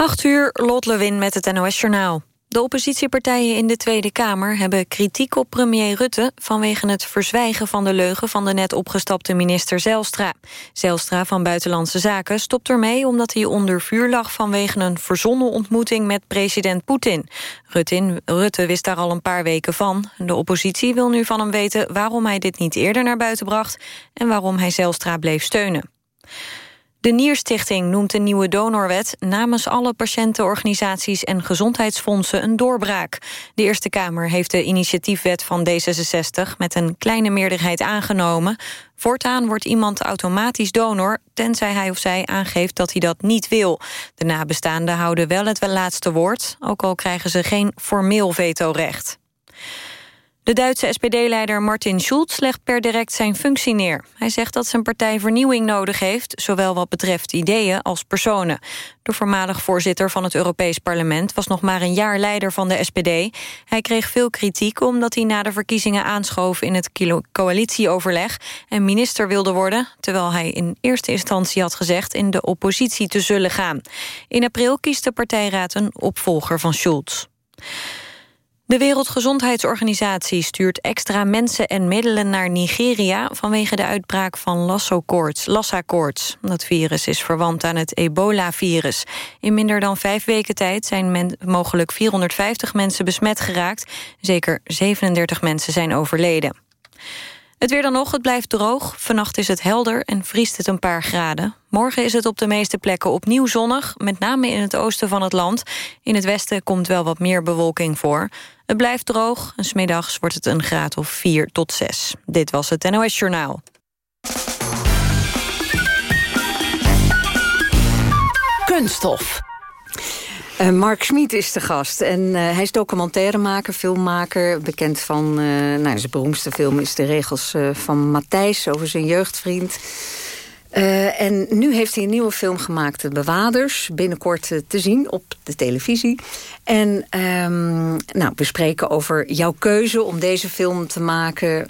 8 uur, Lot Lewin met het NOS-journaal. De oppositiepartijen in de Tweede Kamer hebben kritiek op premier Rutte... vanwege het verzwijgen van de leugen van de net opgestapte minister Zelstra. Zelstra van Buitenlandse Zaken stopt ermee omdat hij onder vuur lag... vanwege een verzonnen ontmoeting met president Poetin. Rutte wist daar al een paar weken van. De oppositie wil nu van hem weten waarom hij dit niet eerder naar buiten bracht... en waarom hij Zelstra bleef steunen. De Nierstichting noemt de nieuwe donorwet namens alle patiëntenorganisaties en gezondheidsfondsen een doorbraak. De Eerste Kamer heeft de initiatiefwet van D66 met een kleine meerderheid aangenomen. Voortaan wordt iemand automatisch donor, tenzij hij of zij aangeeft dat hij dat niet wil. De nabestaanden houden wel het laatste woord, ook al krijgen ze geen formeel vetorecht. De Duitse SPD-leider Martin Schulz legt per direct zijn functie neer. Hij zegt dat zijn partij vernieuwing nodig heeft... zowel wat betreft ideeën als personen. De voormalig voorzitter van het Europees Parlement... was nog maar een jaar leider van de SPD. Hij kreeg veel kritiek omdat hij na de verkiezingen aanschoof... in het coalitieoverleg en minister wilde worden... terwijl hij in eerste instantie had gezegd... in de oppositie te zullen gaan. In april kiest de partijraad een opvolger van Schulz. De Wereldgezondheidsorganisatie stuurt extra mensen en middelen naar Nigeria vanwege de uitbraak van Lassa-koorts. Lassa-koorts. Dat virus is verwant aan het ebola-virus. In minder dan vijf weken tijd zijn mogelijk 450 mensen besmet geraakt. Zeker 37 mensen zijn overleden. Het weer dan nog, het blijft droog. Vannacht is het helder en vriest het een paar graden. Morgen is het op de meeste plekken opnieuw zonnig, met name in het oosten van het land. In het westen komt wel wat meer bewolking voor. Het blijft droog en smiddags wordt het een graad of 4 tot 6. Dit was het NOS Journaal. Kunststof. Uh, Mark Schmid is de gast. En uh, hij is documentairemaker, filmmaker. Bekend van, uh, nou, zijn beroemdste film is De Regels van Matthijs... over zijn jeugdvriend. en nu heeft hij een nieuwe film gemaakt, De Bewaders. Binnenkort te zien op de televisie. En um, nou, we spreken over jouw keuze om deze film te maken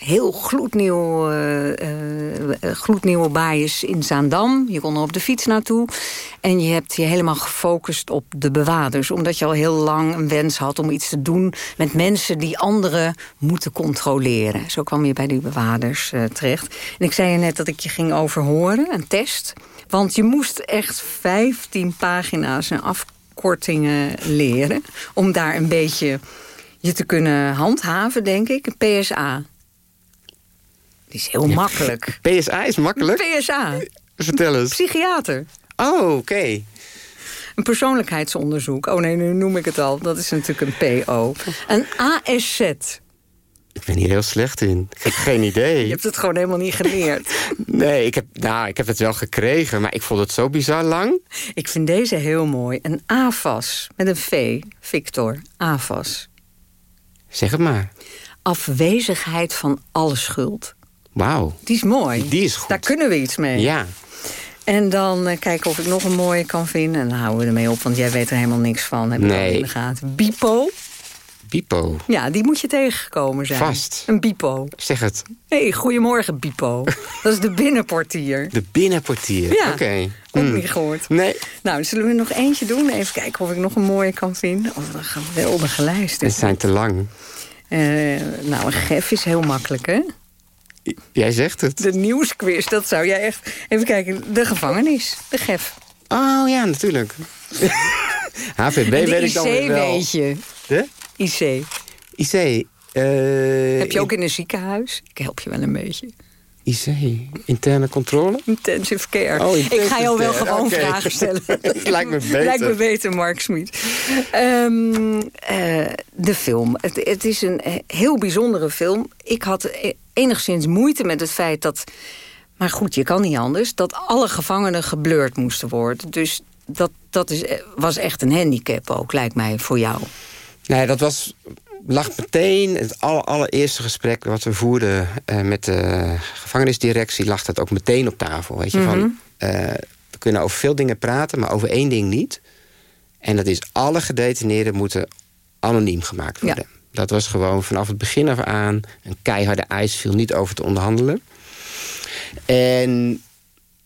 heel gloednieuw, uh, uh, gloednieuwe baaiers in Zaandam. Je kon er op de fiets naartoe. En je hebt je helemaal gefocust op de bewaarders. Omdat je al heel lang een wens had om iets te doen... met mensen die anderen moeten controleren. Zo kwam je bij die bewaarders uh, terecht. En ik zei je net dat ik je ging overhoren, een test. Want je moest echt 15 pagina's en afkortingen leren... om daar een beetje je te kunnen handhaven, denk ik. Een PSA. Die is heel makkelijk. PSA is makkelijk? PSA. Vertel eens. Psychiater. Oh, oké. Een persoonlijkheidsonderzoek. Oh nee, nu noem ik het al. Dat is natuurlijk een PO. Een ASZ. Ik ben hier heel slecht in. Ik heb geen idee. Je hebt het gewoon helemaal niet geleerd. nee, ik heb, nou, ik heb het wel gekregen, maar ik vond het zo bizar lang. Ik vind deze heel mooi. Een AVAS met een V. Victor, AVAS. Zeg het maar. Afwezigheid van alle schuld. Wauw. Die is mooi. Die is goed. Daar kunnen we iets mee. Ja. En dan uh, kijken of ik nog een mooie kan vinden. En dan houden we ermee op, want jij weet er helemaal niks van. Heb nee. in de gaten. Bipo. Bipo? Ja, die moet je tegengekomen zijn. Vast. Een bipo. Zeg het. hey, goedemorgen Bipo. Dat is de binnenportier. De binnenportier? Ja. Oké. Okay. Ook hmm. niet gehoord. Nee. Nou, zullen we nog eentje doen? Even kijken of ik nog een mooie kan vinden. Oh, een geweldige lijst. Het zijn te lang. Uh, nou, een gef is heel makkelijk, hè? Jij zegt het. De nieuwsquiz, dat zou jij echt... Even kijken, de gevangenis, de gef. Oh ja, natuurlijk. HVB weet ik dan weer wel. weet je. De? IC. IC. Uh, Heb je ook in een ziekenhuis? Ik help je wel een beetje. IC, interne controle? Intensive care. Oh, intensive ik ga jou wel care. gewoon okay. vragen stellen. lijkt me beter. Lijkt me beter, Mark Smit. Um, uh, de film. Het, het, is een heel bijzondere film. Ik had enigszins moeite met het feit dat... Maar goed, je kan niet anders. Dat alle gevangenen geblurred moesten worden. Dus dat, dat is, was echt een handicap ook, lijkt mij, voor jou. Nee, dat was lag meteen het aller, allereerste gesprek wat we voerden uh, met de gevangenisdirectie, lag dat ook meteen op tafel. Weet je, mm -hmm. van, uh, we kunnen over veel dingen praten, maar over één ding niet. En dat is alle gedetineerden moeten anoniem gemaakt worden. Ja. Dat was gewoon vanaf het begin af aan een keiharde eis, viel niet over te onderhandelen. En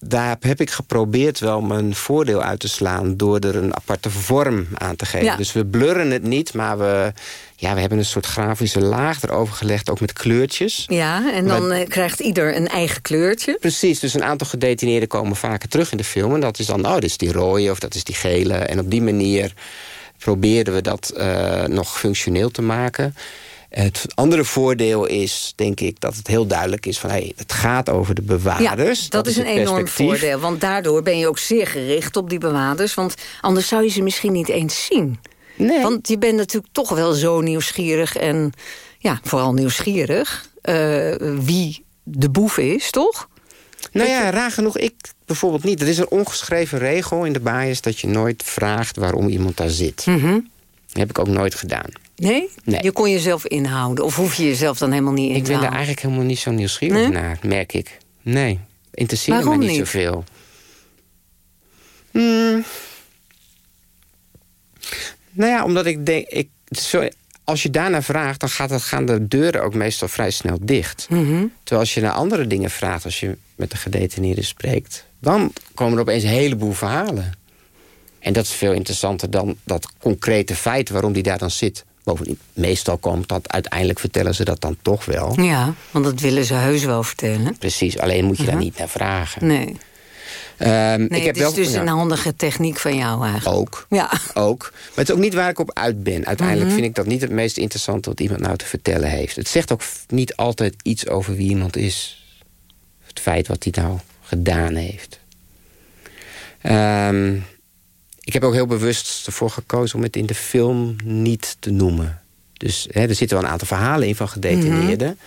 daar heb ik geprobeerd wel mijn voordeel uit te slaan... door er een aparte vorm aan te geven. Dus we blurren het niet, maar we, ja, we hebben een soort grafische laag erover gelegd... ook met kleurtjes. Ja, en dan eh, krijgt ieder een eigen kleurtje. Precies, dus een aantal gedetineerden komen vaker terug in de film... en dat is dan, oh, dit is die rode of dat is die gele. En op die manier probeerden we dat uh, nog functioneel te maken... Het andere voordeel is, denk ik, dat het heel duidelijk is... van hey, het gaat over de bewaarders. Ja, dat, is een enorm voordeel. Want daardoor ben je ook zeer gericht op die bewaarders. Want anders zou je ze misschien niet eens zien. Nee. Want je bent natuurlijk toch wel zo nieuwsgierig... en ja, vooral nieuwsgierig uh, wie de boef is, toch? Nou ja, raar genoeg, ik bijvoorbeeld niet. Er is een ongeschreven regel in de bias... dat je nooit vraagt waarom iemand daar zit. Mm Dat heb ik ook nooit gedaan. Nee? nee? Je kon jezelf inhouden? Of hoef je jezelf dan helemaal niet in ik te houden? Ik ben daar eigenlijk helemaal niet zo nieuwsgierig naar, merk ik. Nee, interesseert me niet, niet zoveel. Hmm. Nou ja, omdat ik denk... Ik, zo, als je daarnaar vraagt, dan gaat het, gaan de deuren ook meestal vrij snel dicht. Mm -hmm. Terwijl als je naar andere dingen vraagt, als je met de gedetineerde spreekt... dan komen er opeens een heleboel verhalen. En dat is veel interessanter dan dat concrete feit waarom die daar dan zit. Bovendien, meestal komt dat, uiteindelijk vertellen ze dat dan toch wel. Ja, want dat willen ze heus wel vertellen. Precies, alleen moet je daar niet naar vragen. Nee. Um, nee, ik heb het is dus een handige techniek van jou eigenlijk. Ook, ja. ook. Maar het is ook niet waar ik op uit ben. Uiteindelijk mhm. vind ik dat niet het meest interessante... wat iemand nou te vertellen heeft. Het zegt ook niet altijd iets over wie iemand is. Het feit wat hij nou gedaan heeft. Um, ik heb ook heel bewust ervoor gekozen om het in de film niet te noemen. Dus hè, er zitten wel een aantal verhalen in van gedetineerden.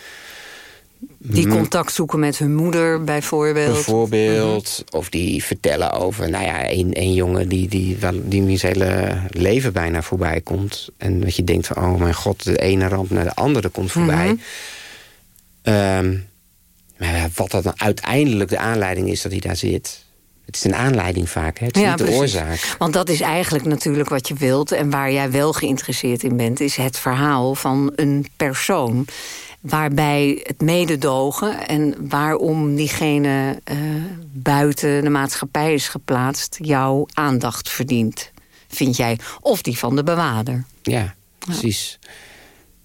Die mm. contact zoeken met hun moeder bijvoorbeeld. Bijvoorbeeld. Mhm. Of die vertellen over nou ja, een, een jongen die, die, die, die zijn hele leven bijna voorbij komt. En dat je denkt van oh mijn god, de ene ramp naar de andere komt voorbij. Mm maar wat dat dan uiteindelijk de aanleiding is dat hij daar zit... Het is een aanleiding vaak, hè? het is niet de oorzaak. Want dat is eigenlijk natuurlijk wat je wilt... en waar jij wel geïnteresseerd in bent... is het verhaal van een persoon waarbij het mededogen... en waarom diegene uh, buiten de maatschappij is geplaatst... jouw aandacht verdient, vind jij. Of die van de bewaarder. Ja, precies.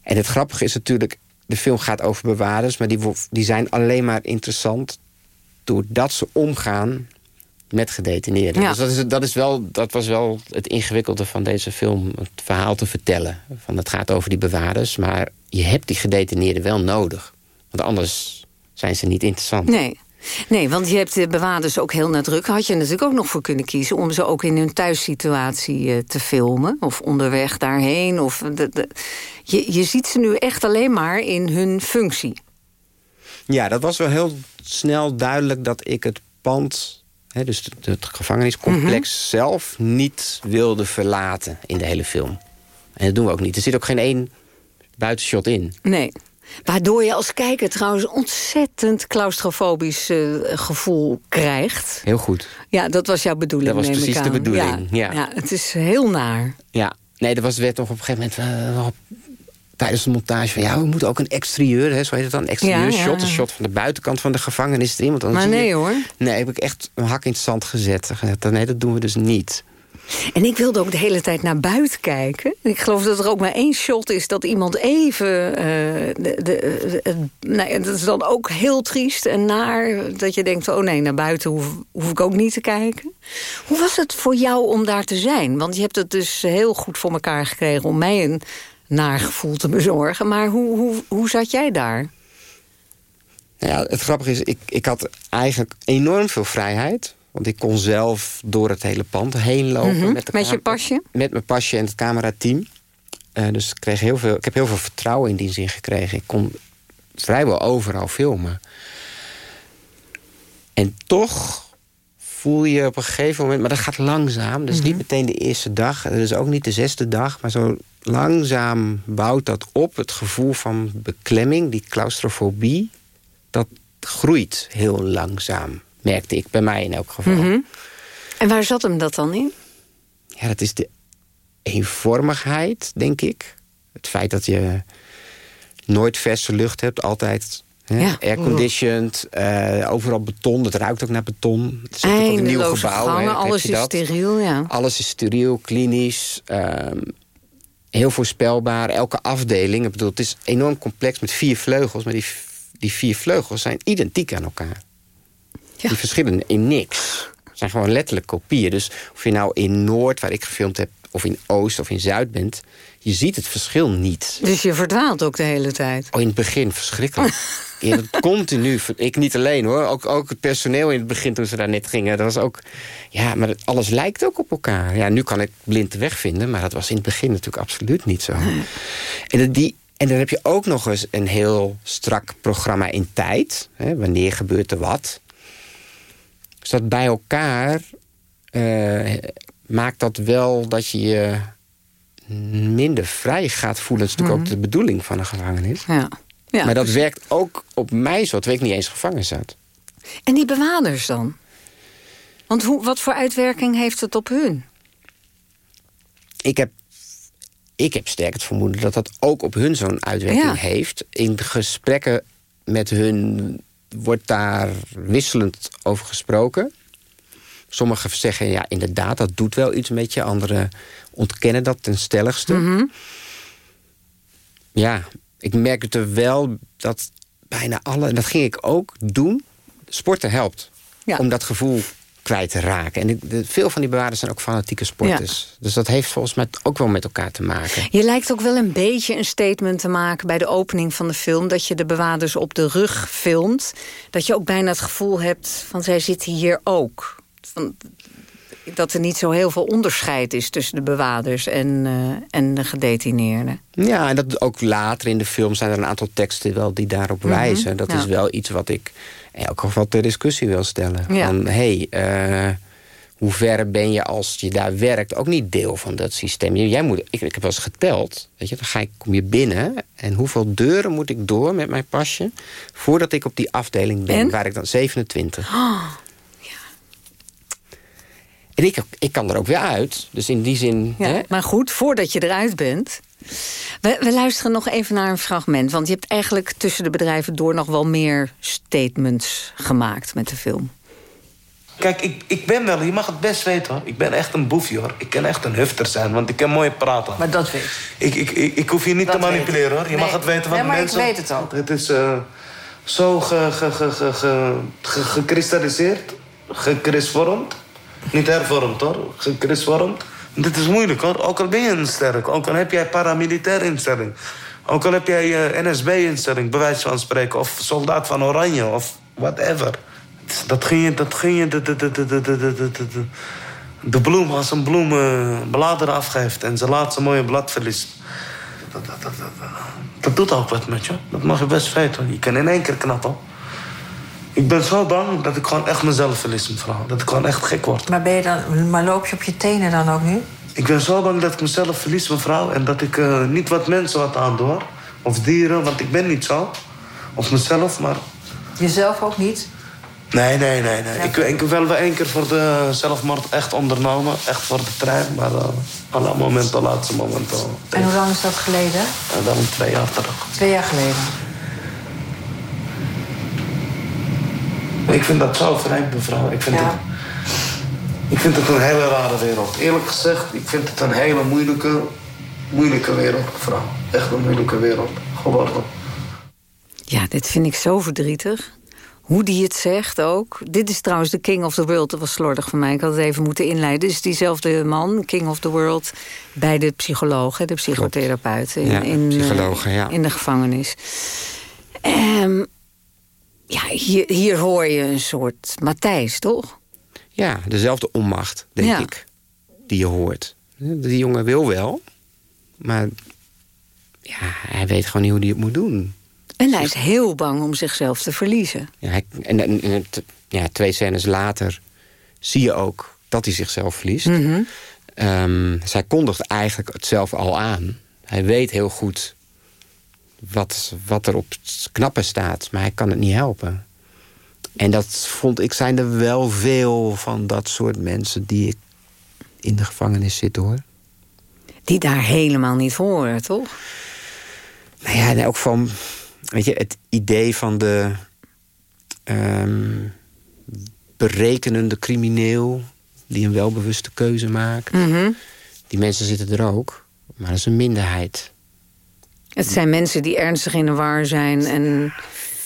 En het grappige is natuurlijk... de film gaat over bewaarders... maar die, die zijn alleen maar interessant doordat ze omgaan met gedetineerden. Dus dat, is, dat, is wel, dat was wel het ingewikkelde van deze film. Het verhaal te vertellen. Van het gaat over die bewaarders. Maar je hebt die gedetineerden wel nodig. Want anders zijn ze niet interessant. Nee. Nee, want je hebt de bewaarders ook heel nadrukkelijk. Had je natuurlijk ook nog voor kunnen kiezen... om ze ook in hun thuissituatie uh, te filmen. Of onderweg daarheen. Of de, de, je, je ziet ze nu echt alleen maar in hun functie. Ja, dat was wel heel snel duidelijk dat ik het pand dus het gevangeniscomplex mhm. zelf niet wilde verlaten in de hele film. En dat doen we ook niet. Er zit ook geen één buitenshot in. Nee. Waardoor je als kijker trouwens ontzettend claustrofobisch uh, gevoel krijgt. Heel goed. Ja, dat was jouw bedoeling, Dat was precies de bedoeling, ja. ja. het is heel naar. Ja, nee, er was, werd toch op een gegeven moment... Uh, tijdens de montage van... ja, we moeten ook een exterieur, hè, zo heet het dan, exterieur shot. Een shot van de buitenkant van de gevangenis erin. Want maar nee hoor. Nee, heb ik echt een hak in het zand gezet. Nee, dat doen we dus niet. En ik wilde ook de hele tijd naar buiten kijken. Ik geloof dat er ook maar één shot is dat iemand even... Uh, de, de, dat is dan ook heel triest en naar. Dat je denkt, oh nee, naar buiten hoef, hoef ik ook niet te kijken. Hoe was het voor jou om daar te zijn? Want je hebt het dus heel goed voor elkaar gekregen... om mij een naar gevoel te bezorgen. Maar hoe, hoe, hoe zat jij daar? Nou ja, het grappige is, ik, ik had eigenlijk enorm veel vrijheid. Want ik kon zelf door het hele pand heen lopen. Mhm. met, met je pasje? Met mijn pasje en het camerateam. Uh, dus ik, kreeg heel veel, ik heb heel veel vertrouwen in die zin gekregen. Ik kon vrijwel overal filmen. En toch voel je op een gegeven moment... maar dat gaat langzaam. Dus niet mhm. meteen de eerste dag. Dus ook niet de zesde dag. Maar zo langzaam bouwt dat op. Het gevoel van beklemming, die claustrofobie... dat groeit heel langzaam, merkte ik. Bij mij in elk geval. Mhm. En waar zat hem dat dan in? Ja, dat is de eenvormigheid, denk ik. Het feit dat je nooit verse lucht hebt. Altijd Ja. Airconditioned, uh, overal beton. Het ruikt ook naar beton. Het zit ook een nieuw gebouw. Gangen, alles is steriel, ja. Alles is steriel, klinisch. Uh, heel voorspelbaar. Elke afdeling. Ik bedoel, het is enorm complex met vier vleugels. Maar die, die vier vleugels zijn identiek aan elkaar. Ja. Die verschillen in niks. Het zijn gewoon letterlijk kopieën. Dus of je nou in Noord, waar ik gefilmd heb... of in Oost of in Zuid bent je ziet het verschil niet. Dus je verdwaalt ook de hele tijd? Oh, in het begin verschrikkelijk. ja, continu. Ik niet alleen hoor. Ook, ook het personeel in het begin toen ze daar net gingen. Dat was ook... Ja, maar alles lijkt ook op elkaar. Ja, nu kan ik blind de weg vinden. Maar dat was in het begin natuurlijk absoluut niet zo. En, die, en dan heb je ook nog eens een heel strak programma in tijd. Hè, wanneer gebeurt er wat. Dus dat bij elkaar... Uh, maakt dat wel dat je je minder vrij gaat voelen. Dat is natuurlijk ook mhm. de bedoeling van een gevangenis. Ja. Ja, maar dat werkt ook op mij zo, terwijl ik niet eens gevangen zat. En die bewakers dan? Want hoe, wat voor uitwerking heeft het op hun? Ik heb, ik heb sterk het vermoeden dat dat ook op hun zo'n uitwerking heeft. In gesprekken met hun wordt daar wisselend over gesproken. Sommigen zeggen, ja, inderdaad, dat doet wel iets met je. Anderen ontkennen dat ten stelligste. Mhm. Ja, ik merkte wel dat bijna alle... en dat ging ik ook doen, sporten helpt. Om dat gevoel kwijt te raken. En de, veel van die bewaarders zijn ook fanatieke sporters. Dus dat heeft volgens mij ook wel met elkaar te maken. Je lijkt ook wel een beetje een statement te maken... bij de opening van de film... dat je de bewaarders op de rug filmt. Dat je ook bijna het gevoel hebt van zij zitten hier ook van, dat er niet zo heel veel onderscheid is tussen de bewaarders en, uh, en de gedetineerden. Ja, en dat ook later in de film zijn er een aantal teksten wel die daarop mhm, wijzen. Dat is wel iets wat ik elk geval ter discussie wil stellen. Ja. Van, hey, uh, hoe ver ben je als je daar werkt ook niet deel van dat systeem? Jij moet, ik, ik heb wel eens geteld, weet je, dan ga ik, kom je binnen... en hoeveel deuren moet ik door met mijn pasje... voordat ik op die afdeling ben, waar ik dan 27... Oh. En ik, ik kan er ook weer uit. Dus in die zin... Ja, hè? Maar goed, voordat je eruit bent... We, we, luisteren nog even naar een fragment. Want je hebt eigenlijk tussen de bedrijven door... nog wel meer statements gemaakt met de film. Kijk, ik, ik ben wel, je mag het best weten hoor. Ik ben echt een boefje hoor. Ik kan echt een hufter zijn, want ik kan mooi praten. Maar dat weet ik. Ik, ik, ik, hoef je niet te manipuleren hoor. Je mag het weten van nee, maar mensen. ik weet het al. Het is uh, zo gekristalliseerd, gekrisvormd niet hervormd hoor, gekrisvormd. Dit is moeilijk hoor. Ook al ben je een sterk, ook al heb jij paramilitair instelling. Ook al heb jij NSB-instelling, bij wijze van spreken. Of soldaat van Oranje, of whatever. Dat ging je, dat ging je de, de, de, de, de, de, de, de bloem als een bloem bladeren afgeeft... en zijn laatste mooie blad verliest. Dat, dat, dat, dat, dat, doet ook wat met je. Dat mag je best weten. Je kan in één keer knappen. Ik ben zo bang dat ik gewoon echt mezelf verlies, mevrouw. Dat ik gewoon echt gek word. Maar, ben je dan, maar loop je op je tenen dan ook nu? Ik ben zo bang dat ik mezelf verlies, mevrouw. En dat ik uh, niet wat mensen wat aandoe. Of dieren, want ik ben niet zo. Of mezelf, maar... Jezelf ook niet? Nee, nee, nee. nee. Ik, ik heb wel één keer voor de zelfmoord echt ondernomen. Echt voor de trein. Maar uh, alle momenten, laatste momenten. En hoe lang is dat geleden? Dan twee jaar terug. Twee jaar geleden? Ik vind dat zo vreemd, mevrouw. Ik vind, het, ik vind het een hele rare wereld. Eerlijk gezegd, ik vind het een hele moeilijke, moeilijke wereld, mevrouw. Echt een moeilijke wereld geworden. Ja, dit vind ik zo verdrietig. Hoe die het zegt ook. Dit is trouwens de King of the World. Dat was slordig van mij. Ik had het even moeten inleiden. Dit is diezelfde man, King of the World... bij de psycholoog, de psychotherapeut. In, ja, in, psychologen, ja. in de gevangenis. Um, ja, hier, hier hoor je een soort Matthijs, toch? Ja, dezelfde onmacht, denk ik, die je hoort. Die jongen wil wel, maar ja, hij weet gewoon niet hoe hij het moet doen. En hij is heel bang om zichzelf te verliezen. Ja, hij, en, en, ja, twee scènes later zie je ook dat hij zichzelf verliest. Mm zij kondigt eigenlijk het zelf al aan. Hij weet heel goed wat, wat er op het knappen staat. Maar hij kan het niet helpen. En dat vond ik, zijn er wel veel van dat soort mensen die ik in de gevangenis zitten hoor. Die daar helemaal niet horen, toch? Nou ja, ook van. weet je, het idee van de ehm, berekenende crimineel... die een welbewuste keuze maakt. Mhm. Die mensen zitten er ook, maar dat is een minderheid. Het zijn mensen die ernstig in de war zijn... en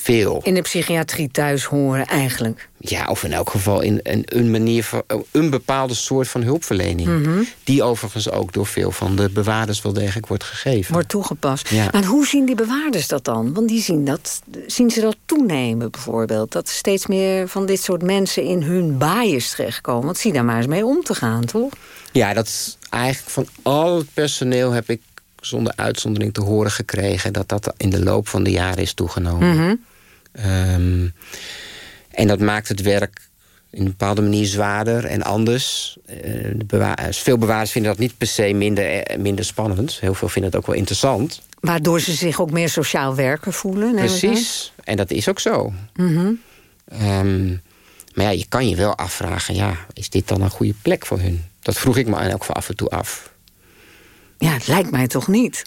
Veel. in de psychiatrie thuis horen eigenlijk. Ja, of in elk geval in een, een manier van een bepaalde soort van hulpverlening. Mhm. Die overigens ook door veel van de bewaarders wel degelijk wordt gegeven. Wordt toegepast. Ja. Maar hoe zien die bewaarders dat dan? Want die zien, dat, zien ze dat toenemen bijvoorbeeld? Dat steeds meer van dit soort mensen in hun baaiers terechtkomen. Want zie daar maar eens mee om te gaan, toch? Ja, dat is eigenlijk van al het personeel heb ik zonder uitzondering te horen gekregen... dat dat in de loop van de jaren is toegenomen. Mhm. Ehm, en dat maakt het werk in een bepaalde manier zwaarder en anders. Eh, de bewa- veel bewaarders vinden dat niet per se minder, eh, minder spannend. Heel veel vinden het ook wel interessant. Waardoor ze zich ook meer sociaal werker voelen. Precies, en dat is ook zo. Mhm. Ehm, maar ja, je kan je wel afvragen... ja, is dit dan een goede plek voor hun? Dat vroeg ik me geval af en toe af. Ja, het lijkt mij toch niet.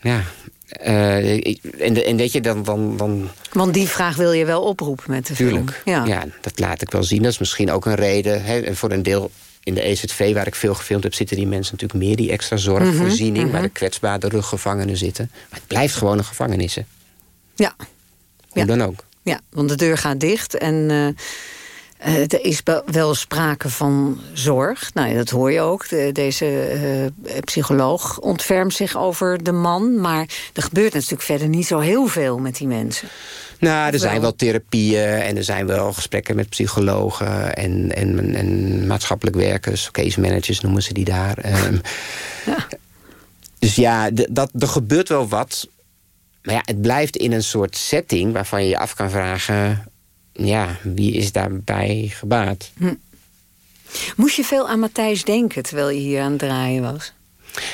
Ja, eh, en, en weet je, dan... dan, dan Want die vraag wil je wel oproepen met de Tuurlijk. film. Ja. Ja. dat laat ik wel zien. Dat is misschien ook een reden. Hè, en voor een deel in de EZV, waar ik veel gefilmd heb... zitten die mensen natuurlijk meer die extra zorgvoorziening... waar de kwetsbare ruggevangenen zitten. Maar het blijft gewoon een gevangenis, hè. ja. Hoe Ja. dan ook. Ja, want de deur gaat dicht en eh, eh, er is wel sprake van zorg. Nou, ja, dat hoor je ook. De- deze eh, psycholoog ontfermt zich over de man. Maar er gebeurt natuurlijk verder niet zo heel veel met die mensen. Nou, er zijn wel therapieën en er zijn wel gesprekken met psychologen... en, en, en maatschappelijk werkers, case managers noemen ze die daar. Ehm, Dus ja, dat, er gebeurt wel wat. Maar ja, het blijft in een soort setting waarvan je je af kan vragen... ja, wie is daarbij gebaat? Moest je veel aan Matthijs denken terwijl je hier aan het draaien was?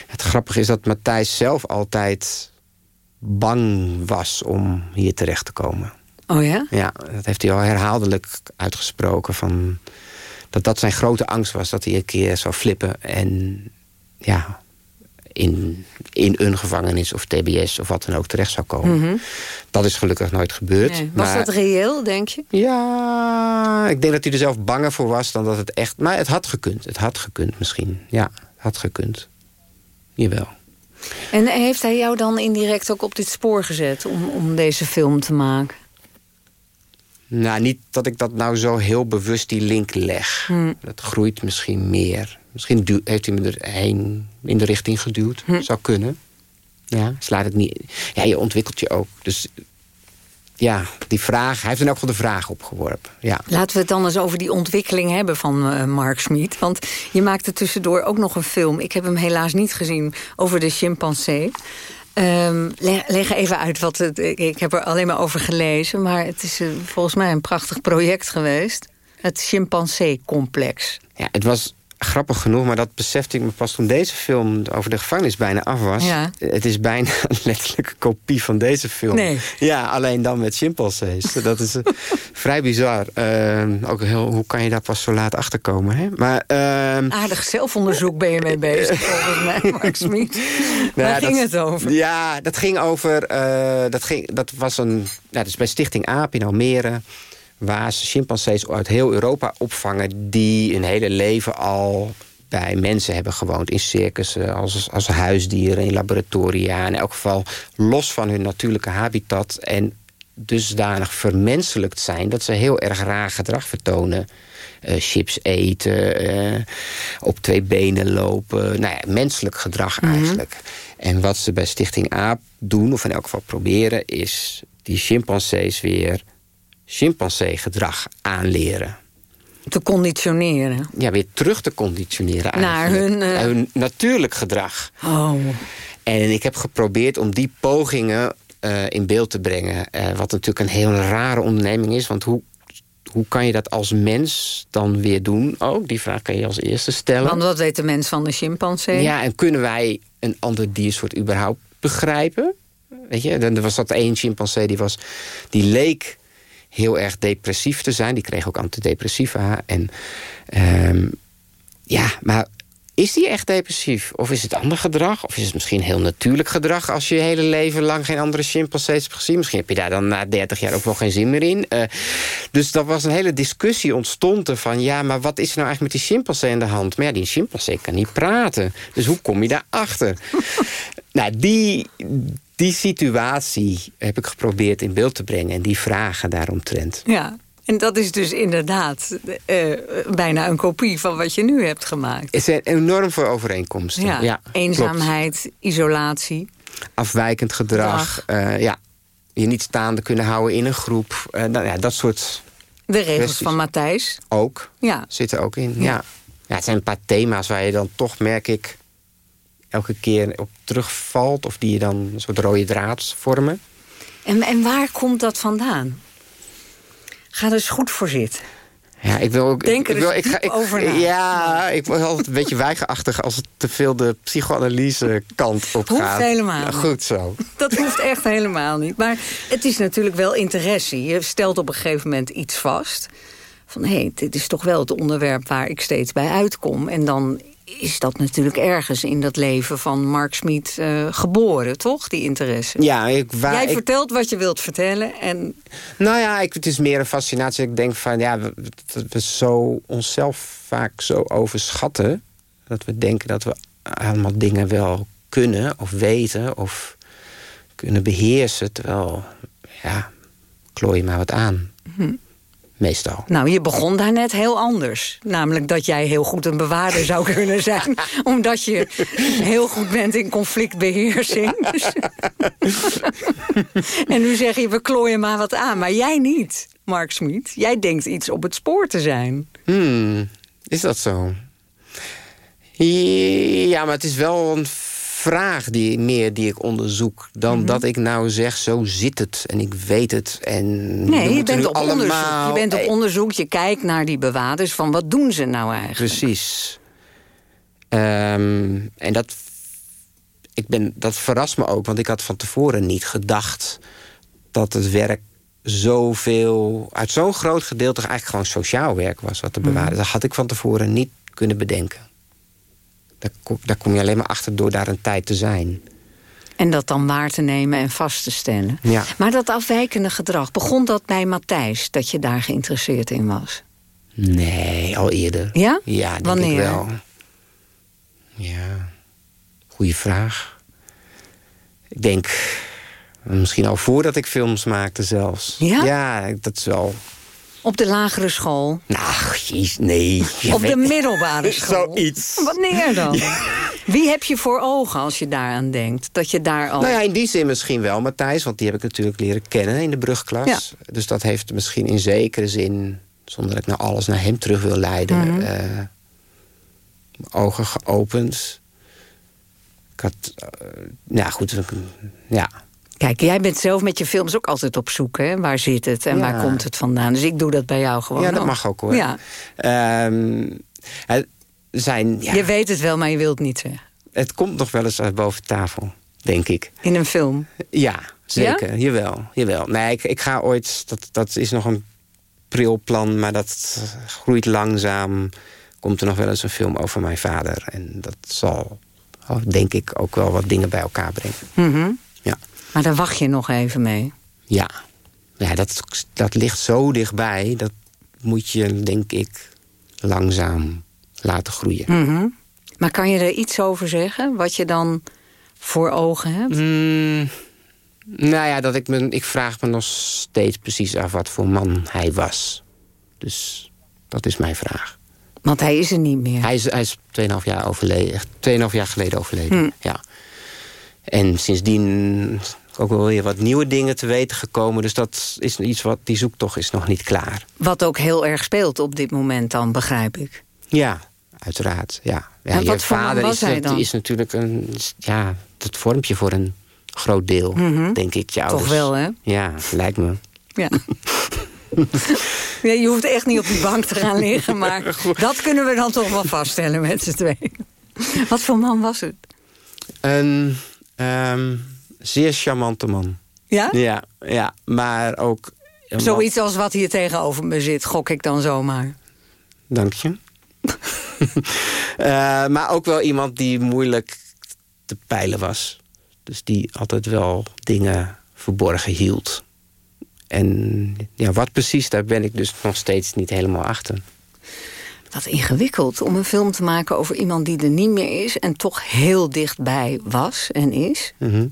Het grappige is dat Matthijs zelf altijd bang was om hier terecht te komen. Oh ja? Ja, dat heeft hij al herhaaldelijk uitgesproken. Van, dat dat zijn grote angst was, dat hij een keer zou flippen. En ja, in, in een gevangenis of TBS of wat dan ook terecht zou komen. Dat is gelukkig nooit gebeurd. Nee. Was maar- dat reëel, denk je? Ja, ik denk dat hij er zelf banger voor was dan dat het echt... Maar het had gekund, het had gekund misschien. Ja, het had gekund. Jawel. En heeft hij jou dan indirect ook op dit spoor gezet om, om deze film te maken? Nou, niet dat ik dat nou zo heel bewust die link leg. Hm. Dat groeit misschien meer. Misschien heeft hij me erheen in de richting geduwd. Hm. Zou kunnen. Ja, slaat het niet... Ja, je ontwikkelt je ook. Dus ja, die vraag... Hij heeft in elk geval de vraag opgeworpen. Ja. Laten we het dan eens over die ontwikkeling hebben van eh, Mark Schmid. Want je maakte tussendoor ook nog een film. Ik heb hem helaas niet gezien over de chimpansee. Ehm, leg, even uit wat het... Ik, ik heb er alleen maar over gelezen. Maar het is eh, volgens mij een prachtig project geweest. Het chimpansee-complex. ja, het was grappig genoeg, maar dat besefte ik me pas toen deze film over de gevangenis bijna af was. Ja. Het is bijna een letterlijke kopie van deze film. Nee. Ja, alleen dan met chimpansees. dat is eh, vrij bizar. Ehm, ook heel, hoe kan je daar pas zo laat achter komen? Hè? Maar, ehm, Aardig zelfonderzoek ben je mee bezig, volgens mij, Mark. Nou Waar ging dat- het over? Ja, dat ging over. eh, dat, ging, dat was een. Nou, dat is bij Stichting AAP in Almere. Waar ze chimpansees uit heel Europa opvangen. die hun hele leven al bij mensen hebben gewoond. In circussen, als, als huisdieren, in laboratoria. In elk geval los van hun natuurlijke habitat. En dusdanig vermenselijkt zijn dat ze heel erg raar gedrag vertonen. Eh, chips eten, eh, op twee benen lopen. Nou ja, menselijk gedrag eigenlijk. En wat ze bij Stichting AAP doen, of in elk geval proberen... is die chimpansees weer chimpansee-gedrag aanleren. Te conditioneren. Ja, weer terug te conditioneren Naar hun, Naar hun natuurlijk gedrag. Oh, En ik heb geprobeerd om die pogingen eh, in beeld te brengen. Eh, wat natuurlijk een heel rare onderneming is. Want hoe, hoe kan je dat als mens dan weer doen ook? Die vraag kan je als eerste stellen. want wat weet de mens van de chimpansee? Ja, en kunnen wij een ander diersoort überhaupt begrijpen? Weet je, dan er was dat één chimpansee die, was, die leek heel erg depressief te zijn. Die kreeg ook antidepressiva. En, ehm, ja, maar is die echt depressief? Of is het ander gedrag? Of is het misschien heel natuurlijk gedrag... als je je hele leven lang geen andere chimpansees hebt gezien? Misschien heb je daar dan na 30 jaar ook wel geen zin meer in. Uh, dus dat was een hele discussie ontstond er van... ja, maar wat is er nou eigenlijk met die chimpansee in de hand? Maar ja, die chimpansee kan niet praten. Dus hoe kom je daarachter? nou, die, die situatie heb ik geprobeerd in beeld te brengen... en die vragen daaromtrent. Ja, en dat is dus inderdaad uh, bijna een kopie van wat je nu hebt gemaakt. Er zijn enorm veel overeenkomsten. Ja, ja eenzaamheid, klopt. isolatie. Afwijkend gedrag. Uh, ja, je niet staande kunnen houden in een groep. Uh, nou, ja, dat soort De regels kwesties. van Matthijs. Ook, ja. zitten ook in. Ja. ja. het zijn een paar thema's waar je dan toch, merk ik... elke keer op terugvalt. Of die je dan een soort rode draad vormen. En, en waar komt dat vandaan? Ga er eens goed voor zitten. Ja, ik wil ook. Denk er ik wil, ik ga, ik, over na. Ja, ik word altijd een beetje weigerachtig als het te veel de psychoanalyse kant op hoeft gaat. helemaal ja, Goed zo. Dat hoeft echt helemaal niet. Maar het is natuurlijk wel interesse. Je stelt op een gegeven moment iets vast. Van hé, hey, dit is toch wel het onderwerp waar ik steeds bij uitkom. En dan is dat natuurlijk ergens in dat leven van Mark Smit uh, geboren, toch? Die interesse. Ja, ik, waar, Jij ik, vertelt wat je wilt vertellen. En... Nou ja, ik, het is meer een fascinatie. Ik denk van, ja, we, we zo onszelf vaak zo overschatten... dat we denken dat we allemaal dingen wel kunnen of weten... of kunnen beheersen, terwijl, ja, klooi je maar wat aan. Hm meestal. Nou, je begon daar net heel anders. Namelijk dat jij heel goed een bewaarder zou kunnen zijn. omdat je heel goed bent in conflictbeheersing. en nu zeg je, we klooien maar wat aan. Maar jij niet, Mark Smit. Jij denkt iets op het spoor te zijn. Hmm, is dat zo? Ja, maar het is wel een vraag die, meer die ik onderzoek... dan mm -hmm. dat ik nou zeg, zo zit het en ik weet het. En nee, je bent, op allemaal... je bent op onderzoek, je kijkt naar die bewaarders... van wat doen ze nou eigenlijk? Precies. Um, en dat, ik ben, dat verrast me ook, want ik had van tevoren niet gedacht... dat het werk zoveel, uit zo'n groot gedeelte... eigenlijk gewoon sociaal werk was wat te bewaren. Mm. Dat had ik van tevoren niet kunnen bedenken. Daar kom, daar kom je alleen maar achter door daar een tijd te zijn. En dat dan waar te nemen en vast te stellen. Ja. Maar dat afwijkende gedrag, begon dat bij Matthijs... dat je daar geïnteresseerd in was? Nee, al eerder. Ja? Ja, denk Wanneer? ik wel. Ja, goede vraag. Ik denk misschien al voordat ik films maakte zelfs. Ja? Ja, dat is wel... Op de lagere school? Nou, jeez, nee. Op de middelbare school? Zoiets. Wanneer dan? Ja. Wie heb je voor ogen als je daaraan denkt? Dat je daar al... Nou ja, in die zin misschien wel, Matthijs. Want die heb ik natuurlijk leren kennen in de brugklas. Ja. Dus dat heeft misschien in zekere zin... zonder dat ik nou alles naar hem terug wil leiden... Mm -hmm. uh, ogen geopend. Ik had... Uh, ja, goed. Ja, Kijk, jij bent zelf met je films ook altijd op zoek. Hè? Waar zit het en ja. waar komt het vandaan? Dus ik doe dat bij jou gewoon Ja, dat ook. mag ook hoor. Ja. Um, zijn, ja, je weet het wel, maar je wilt het niet zeggen. Het komt nog wel eens uit boven tafel, denk ik. In een film? Ja, zeker. Ja? Jawel, jawel. Nee, ik, ik ga ooit... Dat, dat is nog een pril plan, maar dat groeit langzaam. Komt er nog wel eens een film over mijn vader. En dat zal, denk ik, ook wel wat dingen bij elkaar brengen. Mm -hmm. Maar daar wacht je nog even mee. Ja, ja dat, dat ligt zo dichtbij. Dat moet je, denk ik, langzaam laten groeien. Mm -hmm. Maar kan je er iets over zeggen? Wat je dan voor ogen hebt? Mm, nou ja, dat ik, me, ik vraag me nog steeds precies af wat voor man hij was. Dus dat is mijn vraag. Want hij is er niet meer. Hij is, hij is 2,5 jaar, overleden, 2,5 jaar geleden overleden. Hm. Ja. En sindsdien ook wel weer wat nieuwe dingen te weten gekomen. Dus dat is iets wat die zoektocht is nog niet klaar. Wat ook heel erg speelt op dit moment dan, begrijp ik. Ja, uiteraard. Ja. Ja, en je wat vader was is, hij het- dan? is natuurlijk een, ja, het vormpje voor een groot deel, Mhm. denk ik. Je Toch wel, hè? Ja, lijkt me. Ja. ja, je hoeft echt niet op die bank te gaan liggen, maar dat kunnen we dan toch wel vaststellen met z'n tweeën. Wat voor man was het? Een ehm, zeer charmante man. Ja? Ja, ja maar ook... Zoiets als wat hier tegenover me zit, gok ik dan zomaar. Dank je. Eh, maar ook wel iemand die moeilijk te peilen was. Dus die altijd wel dingen verborgen hield. En ja, wat precies, daar ben ik dus nog steeds niet helemaal achter. Wat ingewikkeld om een film te maken over iemand die er niet meer is... en toch heel dichtbij was en is. Mhm.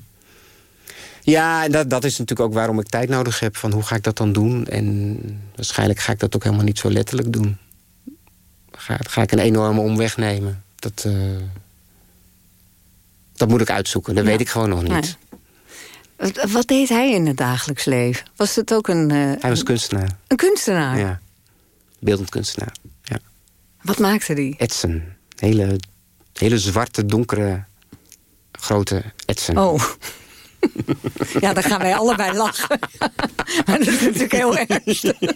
Ja, dat, dat is natuurlijk ook waarom ik tijd nodig heb. Van hoe ga ik dat dan doen? En waarschijnlijk ga ik dat ook helemaal niet zo letterlijk doen. Ga, ga ik een enorme omweg nemen. Dat, uh, dat moet ik uitzoeken. Dat weet ik gewoon nog niet. Wat deed hij in het dagelijks leven? Was het ook een... Uh, hij was kunstenaar. Een kunstenaar? Ja. Beeldend kunstenaar, ja. Wat maakte hij? Etsen. Hele, hele zwarte, donkere, grote etsen. Oh. Ja, dan gaan wij allebei lachen. maar dat is natuurlijk heel ernstig.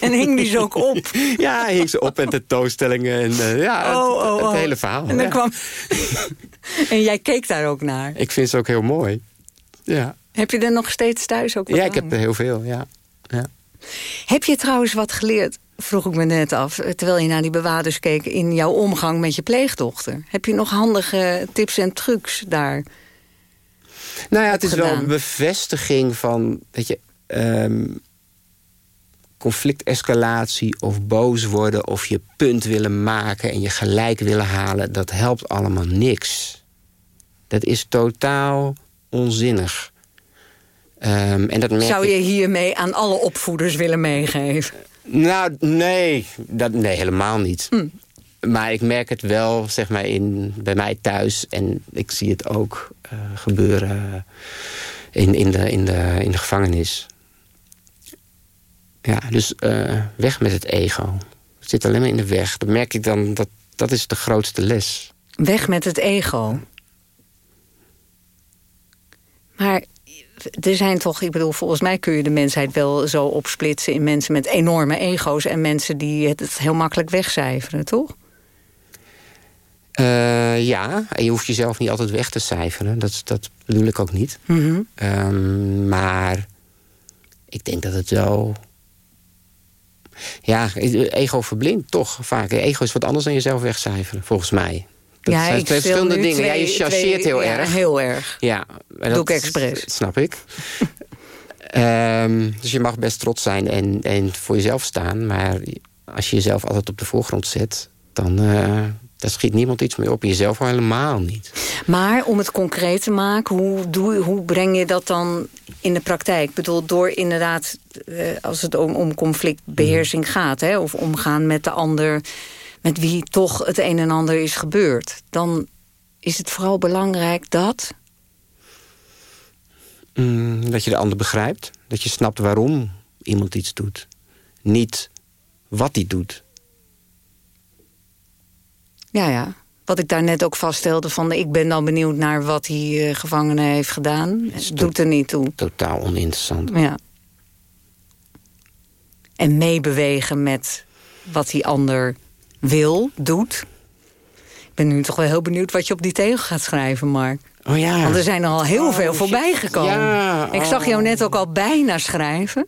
En hing die ze ook op? Ja, hing ze op en tentoonstellingen. En uh, ja, oh, oh, het, het, oh. hele verhaal. En, dan kwam... en jij keek daar ook naar? Ik vind ze ook heel mooi. Ja. Heb je er nog steeds thuis ook Ja, ik heb er heel veel, ja. ja. Heb je trouwens wat geleerd, vroeg ik me net af... terwijl je naar die bewaarders keek... in jouw omgang met je pleegdochter? Heb je nog handige tips en trucs daar? Nou ja, het is wel een bevestiging van... Weet je, um, conflictescalatie of boos worden... of je punt willen maken en je gelijk willen halen... dat helpt allemaal niks. Dat is totaal onzinnig. Um, en dat Zou je hiermee aan alle opvoeders willen meegeven? Nou, nee, dat, nee helemaal niet. Hm. Maar ik merk het wel zeg maar, in, bij mij thuis. En ik zie het ook uh, gebeuren in, in, de, in, de, in de gevangenis. Ja, dus uh, weg met het ego. Het zit alleen maar in de weg. Dan merk ik dan, dat dat is de grootste les. Weg met het ego. Maar er zijn toch, ik bedoel, volgens mij kun je de mensheid wel zo opsplitsen... in mensen met enorme ego's en mensen die het heel makkelijk wegcijferen, toch? Uh, ja, en je hoeft jezelf niet altijd weg te cijferen. Dat, dat bedoel ik ook niet. Mm -hmm. maar ik denk dat het wel... Ja, ego verblindt toch vaak. Ego is wat anders dan jezelf wegcijferen, volgens mij. Dat ja, zijn twee verschillende dingen. Twee, ja, je chargeert heel ja, erg. heel erg. Ja, dat doe ik expres. Snap ik. um, dus je mag best trots zijn en, en voor jezelf staan. Maar als je jezelf altijd op de voorgrond zet... dan, uh, daar schiet niemand iets mee op. Jezelf al helemaal niet. Maar om het concreet te maken, hoe, doe, hoe breng je dat dan in de praktijk? Ik bedoel, door inderdaad, uh, als het om, om conflictbeheersing mm. gaat... Hè, of omgaan met de ander met wie toch het een en ander is gebeurd... dan is het vooral belangrijk dat... Mm, dat je de ander begrijpt. Dat je snapt waarom iemand iets doet. Niet wat hij doet. Ja, ja. Wat ik daar net ook vaststelde van... ik ben dan benieuwd naar wat die uh, gevangene heeft gedaan. Het doet er niet toe. Totaal oninteressant. Ja. En meebewegen met wat die ander wil, doet. Ik ben nu toch wel heel benieuwd wat je op die tegel gaat schrijven, Mark. Oh ja. Want er zijn er al heel oh, veel voorbij gekomen. Ja, Ik zag jou net ook al bijna schrijven.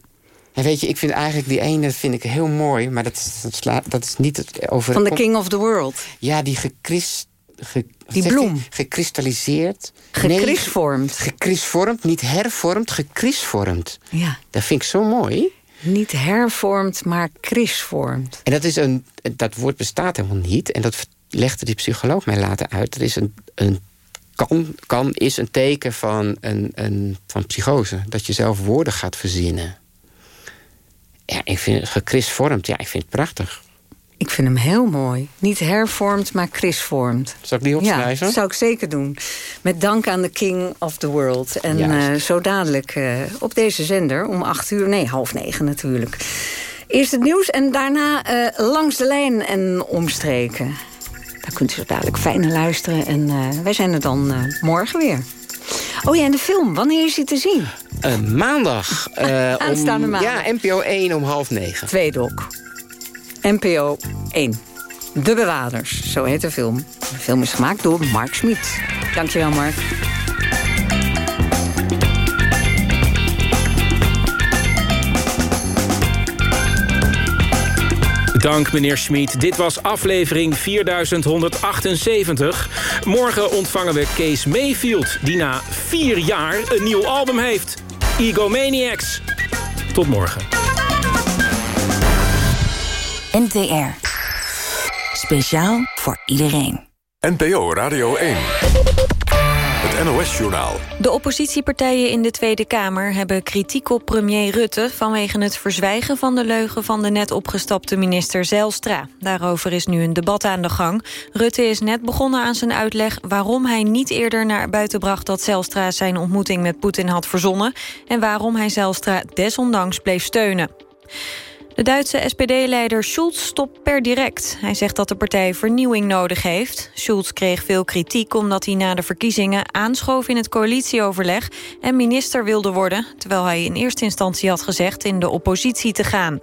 En weet je, ik vind eigenlijk die ene vind ik heel mooi... maar dat, dat, dat is niet het over... Van The King of the World. Ja, die gechrist... Ge, die bloem. Gekristalliseerd. Gekrisvormd. Nee, gekrisvormd, niet hervormd, gekrisvormd. Ja. Dat vind ik zo mooi. Niet hervormd, maar krisvormd. En dat, is een, dat woord bestaat helemaal niet. En dat legde die psycholoog mij later uit. Dat is een, een kan, kan is een teken van, een, een, van psychose. Dat je zelf woorden gaat verzinnen. Ja, ik vind het gekrisvormd. Ja, ik vind het prachtig. Ik vind hem heel mooi. Niet hervormd, maar krisvormd. Zal ik die opschrijven? Ja, dat zou ik zeker doen. Met dank aan de King of the World. En uh, zo dadelijk uh, op deze zender om acht uur... nee, half negen natuurlijk. Eerst het nieuws en daarna uh, langs de lijn en omstreken. Daar kunt u zo dadelijk fijn naar luisteren. En wij zijn er dan morgen weer. Oh ja, en de film, wanneer is hij te zien? maandag. Aanstaande om, maandag. Ja, NPO 1 om half negen. Tweedok. NPO 1. De Bewaarders, zo heet de film. De film is gemaakt door Mark Smit. Dankjewel, Mark. Dank, meneer Schmid. Dit was aflevering 4178. Morgen ontvangen we Kees Mayfield... die na vier jaar een nieuw album heeft. Egomaniacs. Tot morgen. NTR. Speciaal voor iedereen. NPO Radio 1. De oppositiepartijen in de Tweede Kamer hebben kritiek op premier Rutte... vanwege het verzwijgen van de leugen van de net opgestapte minister Zijlstra. Daarover is nu een debat aan de gang. Rutte is net begonnen aan zijn uitleg waarom hij niet eerder naar buiten bracht... dat Zijlstra zijn ontmoeting met Poetin had verzonnen... en waarom hij Zijlstra desondanks bleef steunen. De Duitse SPD-leider Schulz stopt per direct. Hij zegt dat de partij vernieuwing nodig heeft. Schulz kreeg veel kritiek omdat hij na de verkiezingen aanschoof in het coalitieoverleg en minister wilde worden, terwijl hij in eerste instantie had gezegd in de oppositie te gaan.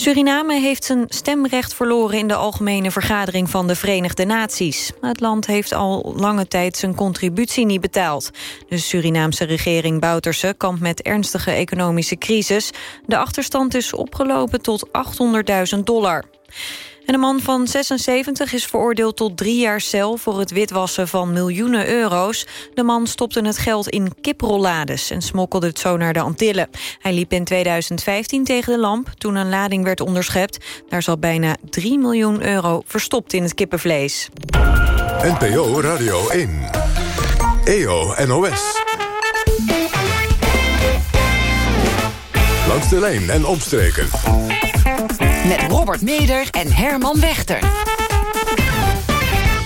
Suriname heeft zijn stemrecht verloren in de Algemene Vergadering van de Verenigde Naties. Het land heeft al lange tijd zijn contributie niet betaald. De Surinaamse regering Bouterse kampt met ernstige economische crisis. De achterstand is opgelopen tot 800.000 dollar. En een man van 76 is veroordeeld tot drie jaar cel... voor het witwassen van miljoenen euro's. De man stopte het geld in kiprollades en smokkelde het zo naar de Antillen. Hij liep in 2015 tegen de lamp toen een lading werd onderschept. Daar zat bijna 3 miljoen euro verstopt in het kippenvlees. NPO Radio 1. EO NOS. Langs de lijn en opstreken met Robert Meder en Herman Wechter.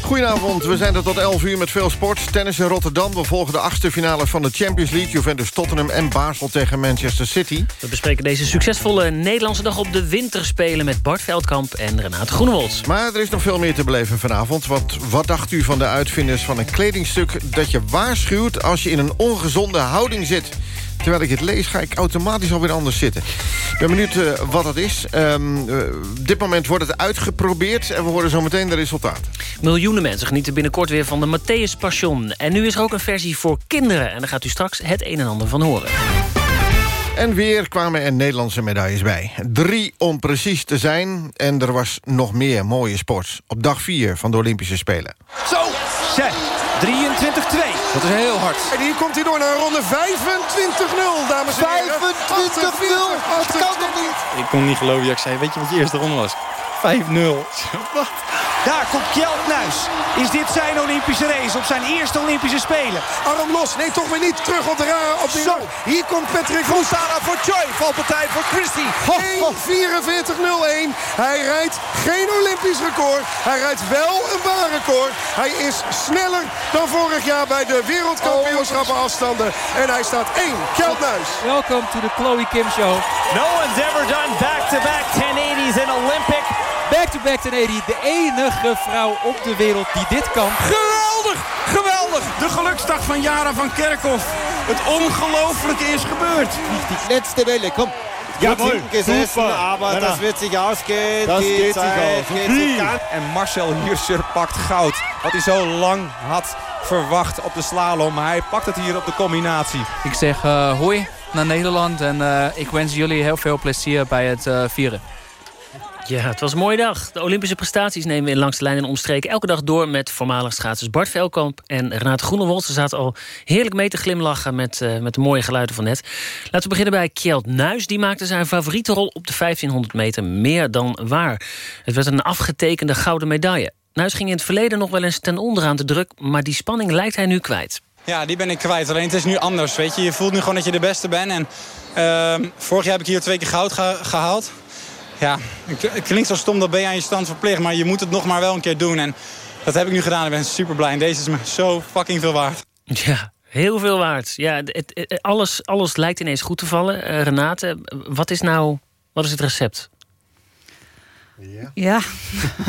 Goedenavond, we zijn er tot 11 uur met veel sport. Tennis in Rotterdam. We volgen de achtste finale van de Champions League. Juventus Tottenham en Basel tegen Manchester City. We bespreken deze succesvolle Nederlandse dag op de winterspelen... met Bart Veldkamp en Renate Groenewolds. Maar er is nog veel meer te beleven vanavond. Wat, wat dacht u van de uitvinders van een kledingstuk... dat je waarschuwt als je in een ongezonde houding zit... Terwijl ik het lees, ga ik automatisch alweer anders zitten. Ik ben benieuwd uh, wat dat is. Um, uh, dit moment wordt het uitgeprobeerd en we horen zo meteen de resultaten. Miljoenen mensen genieten binnenkort weer van de Matthäus Passion. En nu is er ook een versie voor kinderen. En daar gaat u straks het een en ander van horen. En weer kwamen er Nederlandse medailles bij. Drie om precies te zijn. En er was nog meer mooie sport. Op dag vier van de Olympische Spelen. Zo, zeg. 23-2. Dat is heel hard. En hier komt hij door naar ronde 25-0, dames en heren. 25-0. Dat kan toch niet? Ik kon niet geloven dat ik zei, weet je wat je eerste ronde was? 5-0. Wat? Daar komt Kjeld Nuis. Is dit zijn Olympische race op zijn eerste Olympische Spelen? Arm los. Nee, toch weer niet. Terug op de raar. Op de Zo. Hier komt Patrick Roestana voor Choi. Valpartij voor Christie. 1.44.01. Hij rijdt geen Olympisch record. Hij rijdt wel een baanrecord. Hij is sneller dan vorig jaar bij de wereldkampioenschappen afstanden. En hij staat 1. Kjeld Nuis. Welcome to the Chloe Kim Show. No one's ever done back-to-back -back 1080s in Olympic. Back-to-back -back 1080. De enige vrouw op de wereld die dit kan. Geweldig! Geweldig! De geluksdag van Jara van Kerkhoff. Het ongelooflijke is gebeurd. Die laatste Welle, kom. Jawohl, gesessen, super. aber das wird sich ausgehen. Das Die geht Zeit sich aus. geht sich an. En Marcel Hirscher pakt goud. Wat hij zo lang had verwacht op de slalom. Maar hij pakt het hier op de combinatie. Ik zeg uh, hoi naar Nederland. En uh, ik wens jullie heel veel plezier bij het uh, vieren. Ja, het was een mooie dag. De Olympische prestaties nemen we in langs de lijn en omstreken elke dag door met voormalig schaatsers Bart Velkamp en Renate Groenewold. Ze zaten al heerlijk mee te glimlachen met, uh, met de mooie geluiden van net. Laten we beginnen bij Kjeld Nuis. Die maakte zijn favoriete rol op de 1500 meter meer dan waar. Het werd een afgetekende gouden medaille. Nuis ging in het verleden nog wel eens ten onder aan de druk, maar die spanning lijkt hij nu kwijt. Ja, die ben ik kwijt. Alleen het is nu anders. Weet je, je voelt nu gewoon dat je de beste bent. En uh, vorig jaar heb ik hier twee keer goud ge gehaald. Ja, het klinkt zo stom, dat ben je aan je stand verplicht. Maar je moet het nog maar wel een keer doen. En dat heb ik nu gedaan. Ik ben super blij. En deze is me zo fucking veel waard. Ja, heel veel waard. Ja, het, het, alles, alles lijkt ineens goed te vallen. Uh, Renate, wat is nou wat is het recept? Ja. ja.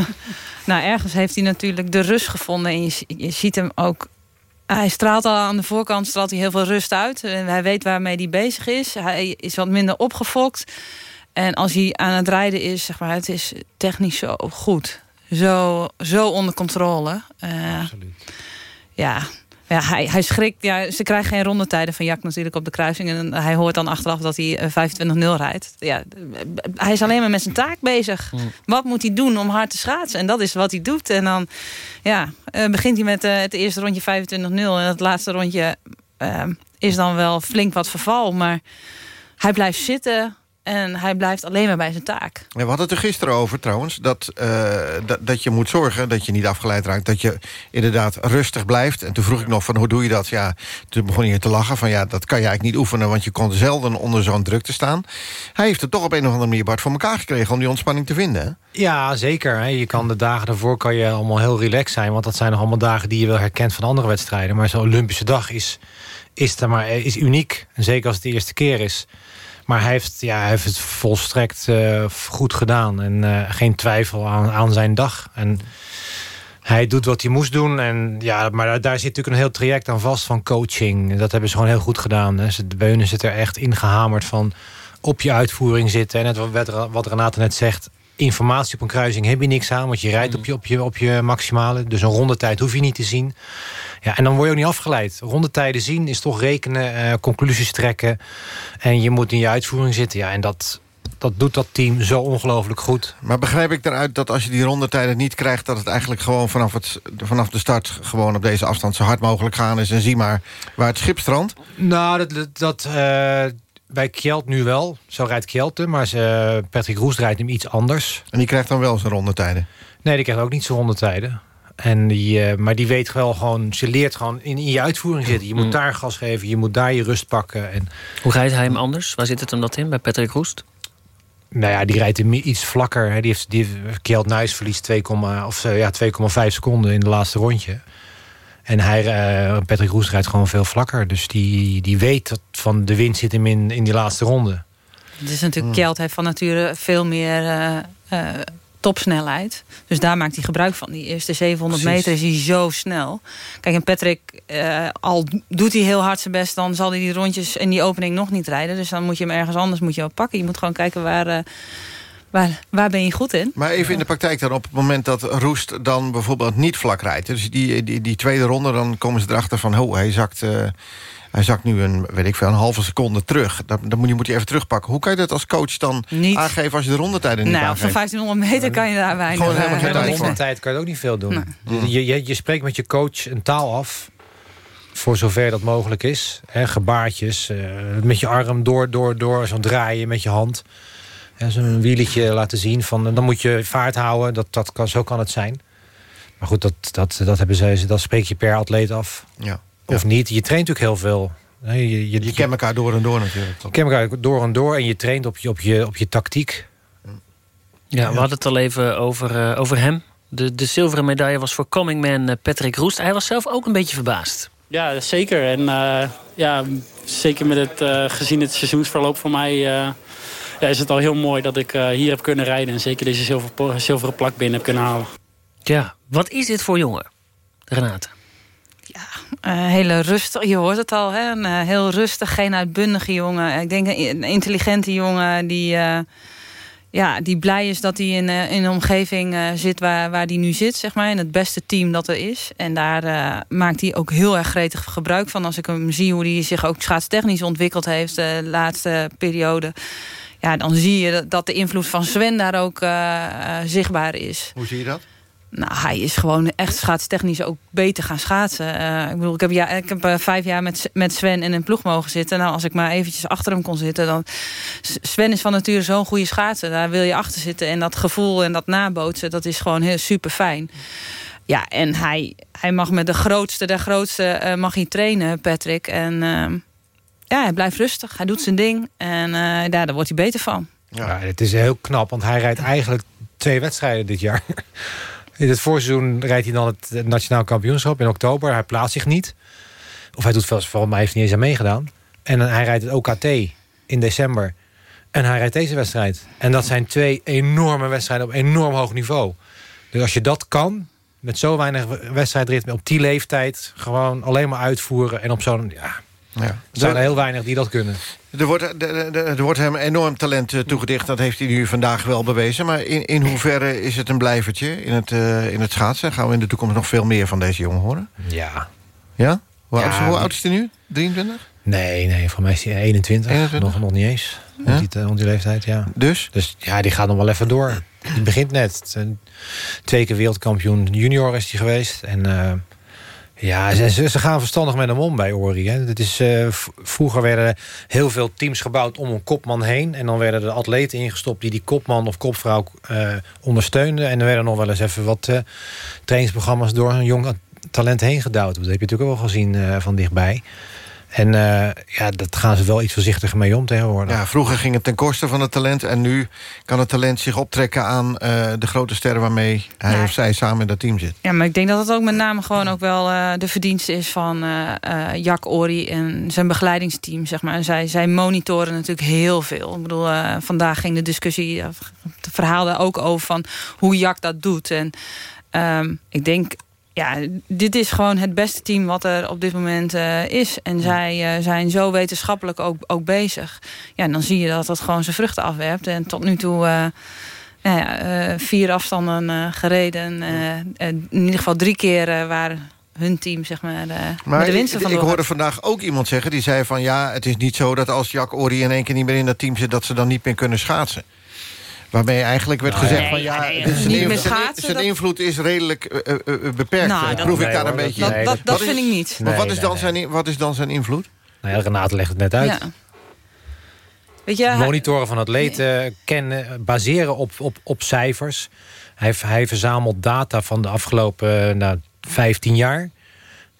nou, ergens heeft hij natuurlijk de rust gevonden. En je, je ziet hem ook hij straalt al aan de voorkant straalt hij heel veel rust uit. En hij weet waarmee hij bezig is. Hij is wat minder opgefokt. En als hij aan het rijden is, zeg maar, het is technisch zo goed. Zo, zo onder controle. Uh, Absoluut. Ja, Ja, hij, hij schrikt. Ja, ze krijgen geen rondetijden van Jak natuurlijk op de kruising. En hij hoort dan achteraf dat hij eh, 25-0 rijdt. Ja, hij is alleen maar met zijn taak bezig. Mm. Wat moet hij doen om hard te schaatsen? En dat is wat hij doet. En dan ja, eh, begint hij met eh, het eerste rondje 25-0. En het laatste rondje eh, is dan wel flink wat verval. Maar hij blijft zitten. En hij blijft alleen maar bij zijn taak. Ja, we hadden het er gisteren over trouwens. Dat, eh, dat, dat je moet zorgen dat je niet afgeleid raakt. Dat je inderdaad rustig blijft. En toen vroeg ik nog van hoe doe je dat? Ja, toen begon je te lachen van ja, dat kan je eigenlijk niet oefenen. Want je kon zelden onder zo'n druk te staan. Hij heeft het toch op een of andere manier Bart voor elkaar gekregen. Om die ontspanning te vinden. hè? Ja, zeker. hè. Je kan de dagen daarvoor kan je allemaal heel relaxed zijn. Want dat zijn nog allemaal dagen die je wel herkent van andere wedstrijden. Maar zo'n Olympische dag is, is, maar, is uniek. En zeker als het de eerste keer is. Maar hij heeft, ja, hij heeft het volstrekt eh, goed gedaan. En eh, geen twijfel aan, aan zijn dag. En hij doet wat hij moest doen. En, ja, maar daar, zit natuurlijk een heel traject aan vast van coaching. Dat hebben ze gewoon heel goed gedaan. Hè. Beunen zit er echt ingehamerd van op je uitvoering zitten. En wat, wat Renate net zegt... informatie op een kruising heb je niks aan... want je rijdt op je, op je, op je maximale. Dus een rondetijd hoef je niet te zien. Ja, en dan word je ook niet afgeleid. Rondetijden zien is toch rekenen, eh, conclusies trekken. En je moet in je uitvoering zitten. Ja, en dat, dat doet dat team zo ongelooflijk goed. Maar begrijp ik eruit dat als je die rondetijden niet krijgt... dat het eigenlijk gewoon vanaf, het, vanaf de start... gewoon op deze afstand zo hard mogelijk gaan is... en zie maar waar het schip strandt? Nou, dat, dat, dat, eh, bij Kjeld nu wel. Zo rijdt Kjelte, maar ze, Patrick Roest rijdt hem iets anders. En die krijgt dan wel zijn rondetijden? Nee, die krijgt ook niet zijn rondetijden. En die, eh, maar die weet wel gewoon, ze leert gewoon in, in je uitvoering zitten. Je moet Mm. daar gas geven, je moet daar je rust pakken. En, Hoe rijdt hij hem anders? Waar zit het hem dat in? Bij Patrick Roest? nou ja, die rijdt hem iets vlakker. Hè. Die heeft, die heeft, Kjeld Nuis verliest 2, of, eh, ja, 2,5 seconden in de laatste rondje. En hij, eh, Patrick Roest rijdt gewoon veel vlakker. Dus die, die weet dat van de wind zit hem in, in die laatste ronde. Het is natuurlijk, Hmm. Kjeld heeft van nature veel meer eh, eh, topsnelheid. Dus daar maakt hij gebruik van. Die eerste 700 Precies. meter is hij zo snel. Kijk, en Patrick, al doet hij heel hard zijn best... dan zal hij die rondjes in die opening nog niet rijden. Dus dan moet je hem ergens anders moet je wel pakken. Je moet gewoon kijken waar, waar, waar ben je goed in. Maar even in de praktijk dan, op het moment dat Roest dan bijvoorbeeld niet vlak rijdt... dus die, die, die tweede ronde, dan komen ze erachter van... oh, hij zakt, eh, hij zakt nu een, weet ik veel, een halve seconde terug. Dan, dan moet, je, moet je even terugpakken. Hoe kan je dat als coach dan aangeven als je de rondetijden niet Nou, aangeeft? van 1500 meter kan je daar weinig... Gewoon helemaal eh, geen Met een tijd voor. rondetijd kan je ook niet veel doen. Je, je, je spreekt met je coach een taal af. Voor zover dat mogelijk is. Hè, gebaartjes. eh, met je arm door, door, door. Zo'n draaien met je hand. En Zo'n wieletje laten zien. Van, dan moet je vaart houden. Dat, dat kan, zo kan het zijn. Maar goed, dat, dat, dat, hebben ze, dat spreek je per atleet af. Ja. Of niet. Je traint natuurlijk heel veel. Hè, Je, je, Je kent elkaar door en door natuurlijk. je kent elkaar door en door. En je traint op je, op je, op je tactiek. Ja, we hadden het al even over, eh, over hem. De, de zilveren medaille was voor coming man eh, Patrick Roest. Hij was zelf ook een beetje verbaasd. Ja, zeker. En eh, ja, zeker met het, eh, gezien het seizoensverloop voor mij... ja, is het al heel mooi dat ik eh, hier heb kunnen rijden... en zeker deze zilver, zilveren plak binnen heb kunnen halen. Ja, wat is dit voor jongen, Renate? Een hele rustig, je hoort het al, hè? een eh, heel rustig, geen uitbundige jongen. Ik denk een intelligente jongen die, eh, ja, die blij is dat hij in, eh, in een omgeving eh, zit waar, waar hij nu zit, zeg maar. In het beste team dat er is. En daar eh, maakt hij ook heel erg gretig gebruik van. Als ik hem zie hoe hij zich ook schaatstechnisch ontwikkeld heeft de laatste periode. Ja, dan zie je dat- de invloed van Sven daar ook eh, eh, zichtbaar is. Hoe zie je dat? Nou, hij is gewoon echt schaatstechnisch ook beter gaan schaatsen. Eh, ik bedoel, ik heb, ja, ik heb vijf jaar met, met Sven in een ploeg mogen zitten. Nou, als ik maar eventjes achter hem kon zitten... dan Sven is van nature zo'n goede schaatser. Daar wil je achter zitten. En dat gevoel en dat nabootsen, dat is gewoon heel super fijn. Ja, en hij, hij mag met de grootste der grootste eh, mag hij trainen, Patrick. En eh, ja, hij blijft rustig. Hij doet zijn ding. En eh, daar wordt hij beter van. Ja, het is heel knap, want hij rijdt eigenlijk twee wedstrijden dit jaar. In het voorseizoen rijdt hij dan het nationaal kampioenschap in oktober. Hij plaatst zich niet. Of hij doet volgens mij heeft hij niet eens aan meegedaan. En hij rijdt het OKT in december. En hij rijdt deze wedstrijd. En dat zijn twee enorme wedstrijden op enorm hoog niveau. Dus als je dat kan, met zo weinig wedstrijdritme... op die leeftijd, gewoon alleen maar uitvoeren... en op zo'n... Ja, Ja. er zijn er heel weinig die dat kunnen. Er wordt, er, wordt hem enorm talent eh, toegedicht. Dat heeft hij nu vandaag wel bewezen. Maar in, in hoeverre is het een blijvertje in het, eh, in het schaatsen? Gaan we in de toekomst nog veel meer van deze jongen horen? Ja. Ja? Hoe, Ja, oud, is- hoe oud is hij nu? 23? Nee, nee, voor mij is hij 21. 21? Nog, nog niet eens. Ja? Rond, die, rond die leeftijd, ja. Dus? Dus ja, die gaat nog wel even door. Die begint net. Twee keer wereldkampioen junior is hij geweest. En eh, ja, ze, gaan verstandig met hem om bij Ori. Hè. Het is, eh, vroeger werden heel veel teams gebouwd om een kopman heen. En dan werden er atleten ingestopt die die kopman of kopvrouw eh, ondersteunden. En er werden nog wel eens even wat eh, trainingsprogramma's door een jong talent heen gedouwd. Dat heb je natuurlijk ook wel gezien van dichtbij. En eh, ja, dat gaan ze wel iets voorzichtiger mee om tegenwoordig. Ja, vroeger ging het ten koste van het talent... en nu kan het talent zich optrekken aan eh, de grote sterren... waarmee hij Ja. of zij samen in dat team zit. Ja, maar ik denk dat het ook met name gewoon ook wel eh, de verdienste is van eh eh, Jack Ori en zijn begeleidingsteam, zeg maar. En zij, zij monitoren natuurlijk heel veel. Ik bedoel, eh, vandaag ging de discussie, het verhaal daar ook over van hoe Jack dat doet. En ehm, ik denk, ja, dit is gewoon het beste team wat er op dit moment eh, is. En zij eh, zijn zo wetenschappelijk ook, ook bezig. Ja, en dan zie je dat dat gewoon zijn vruchten afwerpt. En tot nu toe... eh, nou ja, vier afstanden gereden. in ieder geval drie keer waar hun team zeg maar, de ik, winsten ik van hoorde vandaag ook iemand zeggen... die zei van ja, het is niet zo dat als Jack Ori in één keer niet meer in dat team zit... dat ze dan niet meer kunnen schaatsen. Waarmee eigenlijk werd Nou, gezegd nee, van ja, nee, zijn, meer zijn- schaatsen, zijn dat- invloed is redelijk eh, eh, eh, beperkt. Nou, dat- proef ik daar een beetje dat- in. dat, vind ik niet. Maar wat Nee, is, nee, dan zijn, wat is dan zijn invloed? Nou ja, Renate legt het net uit. Ja. Weet je, hij- Monitoren van atleten kennen, baseren op, op, op cijfers. Hij, hij verzamelt data van de afgelopen nou, 15 jaar.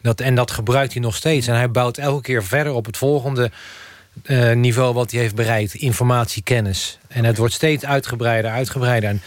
Dat, en dat gebruikt hij nog steeds. En hij bouwt elke keer verder op het volgende eh, niveau wat hij heeft bereikt. Informatie, kennis. En het wordt steeds uitgebreider, uitgebreider. En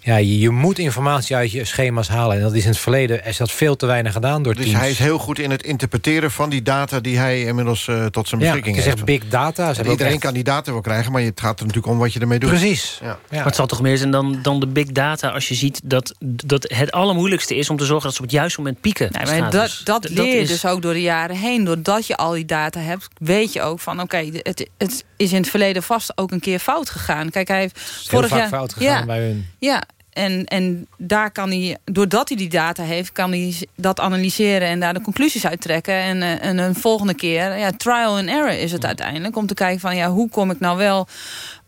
ja, je, je moet informatie uit je schema's halen. En dat is in het verleden is dat veel te weinig gedaan door Dus teams. hij is heel goed in het interpreteren van die data... die hij inmiddels eh, tot zijn ja, beschikking het is heeft. echt big data. Ze iedereen echt- kan die data wel krijgen... maar het gaat er natuurlijk om wat je ermee doet. Precies. Ja. Maar het zal toch meer zijn dan, dan de big data... als je ziet dat, dat het allermoeilijkste is om te zorgen... dat ze op het juiste moment pieken. Nee, als maar het dat, dat Dus leer je is- dus ook door de jaren heen. Doordat je al die data hebt, weet je ook van... oké, het, het is in het verleden vast ook een keer fout gegaan. Kijk, hij heeft vorig vaak jaar... fout gegaan ja, bij hun. Ja, en, en daar kan hij, doordat hij die data heeft... kan hij dat analyseren en daar de conclusies uit trekken. En, eh, en een volgende keer, ja, trial and error is het uiteindelijk... om te kijken van, ja, hoe kom ik nou wel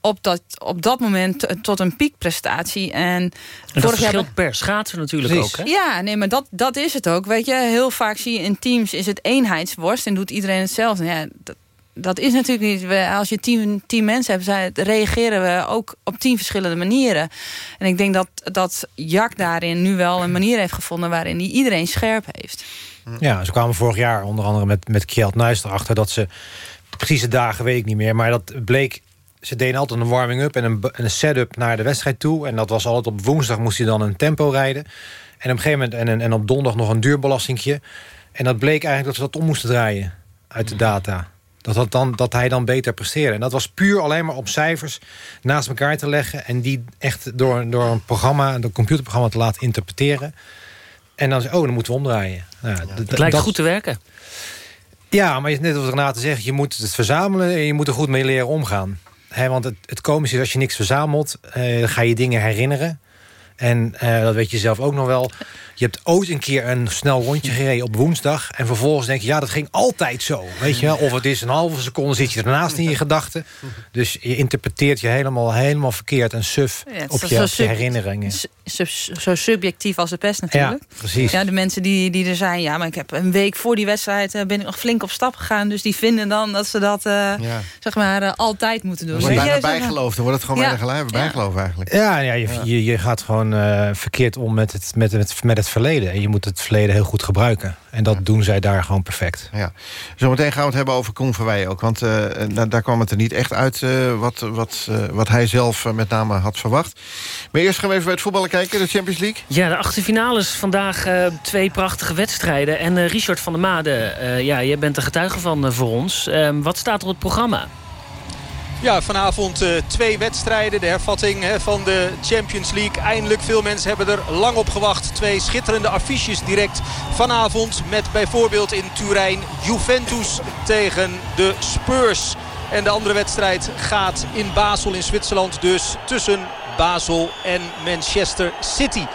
op dat, op dat moment tot een piekprestatie. En, En dat vorig jaar verschilt per schaatser natuurlijk Precies. ook. Hè? ja, nee, maar dat, dat is het ook. Weet je, heel vaak zie je in teams is het eenheidsworst en doet iedereen hetzelfde. Ja, dat, dat is natuurlijk niet. Als je tien, tien mensen hebt, reageren we ook op tien verschillende manieren. En ik denk dat, dat Jack daarin nu wel een manier heeft gevonden waarin hij iedereen scherp heeft. Ja, ze kwamen vorig jaar onder andere met, met Kjeld Nuis erachter... dat ze, precieze dagen weet ik niet meer... maar dat bleek, ze deden altijd een warming-up en een, en een set-up naar de wedstrijd toe. En dat was altijd op woensdag moest hij dan een tempo rijden. En op een gegeven moment, en, en, en op donderdag nog een duurbelastingje. En dat bleek eigenlijk dat ze dat om moesten draaien uit de data. Dat, dat, dan, dat hij dan beter presteerde. En dat was puur alleen maar op cijfers naast elkaar te leggen... en die echt door, door een programma, een computerprogramma te laten interpreteren. En dan oh, dan moeten we omdraaien. Nou, ja, Het lijkt goed te werken. Ja, maar net als Renate zegt, je moet het verzamelen... en je moet er goed mee leren omgaan. Want het, het komische is, als je niks verzamelt... eh, ga je dingen herinneren. En eh, dat weet je zelf ook nog wel. Je hebt ooit een keer een snel rondje gereden op woensdag... en vervolgens denk je, ja, dat ging altijd zo. Weet je wel? Of het is een halve seconde, zit je ernaast in je gedachten. Dus je interpreteert je helemaal, helemaal verkeerd en suf Ja, op je, op herinneringen. Zo, zo subjectief als het best natuurlijk. Ja, precies. Ja, de mensen die, die er zijn, ja, maar ik heb een week voor die wedstrijd eh, ben ik nog flink op stap gegaan. Dus die vinden dan dat ze dat eh, zeg maar eh, altijd moeten doen. Wordt bijna bijgeloof. Dan wordt het gewoon Ja. bijna gelijk, bijgeloof eigenlijk. Ja, ja, je, je, je gaat gewoon eh, verkeerd om met het, met, het, met het verleden. En je moet het verleden heel goed gebruiken. En dat doen zij daar gewoon perfect. Ja. Zometeen gaan we het hebben over Koen Verwij ook. Want eh, daar, daar kwam het er niet echt uit eh, wat, wat, eh, wat hij zelf eh, met name had verwacht. Maar eerst gaan we even bij het voetballen kijken, de Champions League. Ja, de achtste finales vandaag eh, twee prachtige wedstrijden. En eh, Richard van der Made, eh, ja, jij bent er getuige van eh, voor ons. Ehm, wat staat er op het programma? Ja, vanavond eh, twee wedstrijden. De hervatting hè, van de Champions League. Eindelijk, veel mensen hebben er lang op gewacht. Twee schitterende affiches direct vanavond. Met bijvoorbeeld in Turijn Juventus tegen de Spurs. En de andere wedstrijd gaat in Basel in Zwitserland. Dus tussen Basel en Manchester City.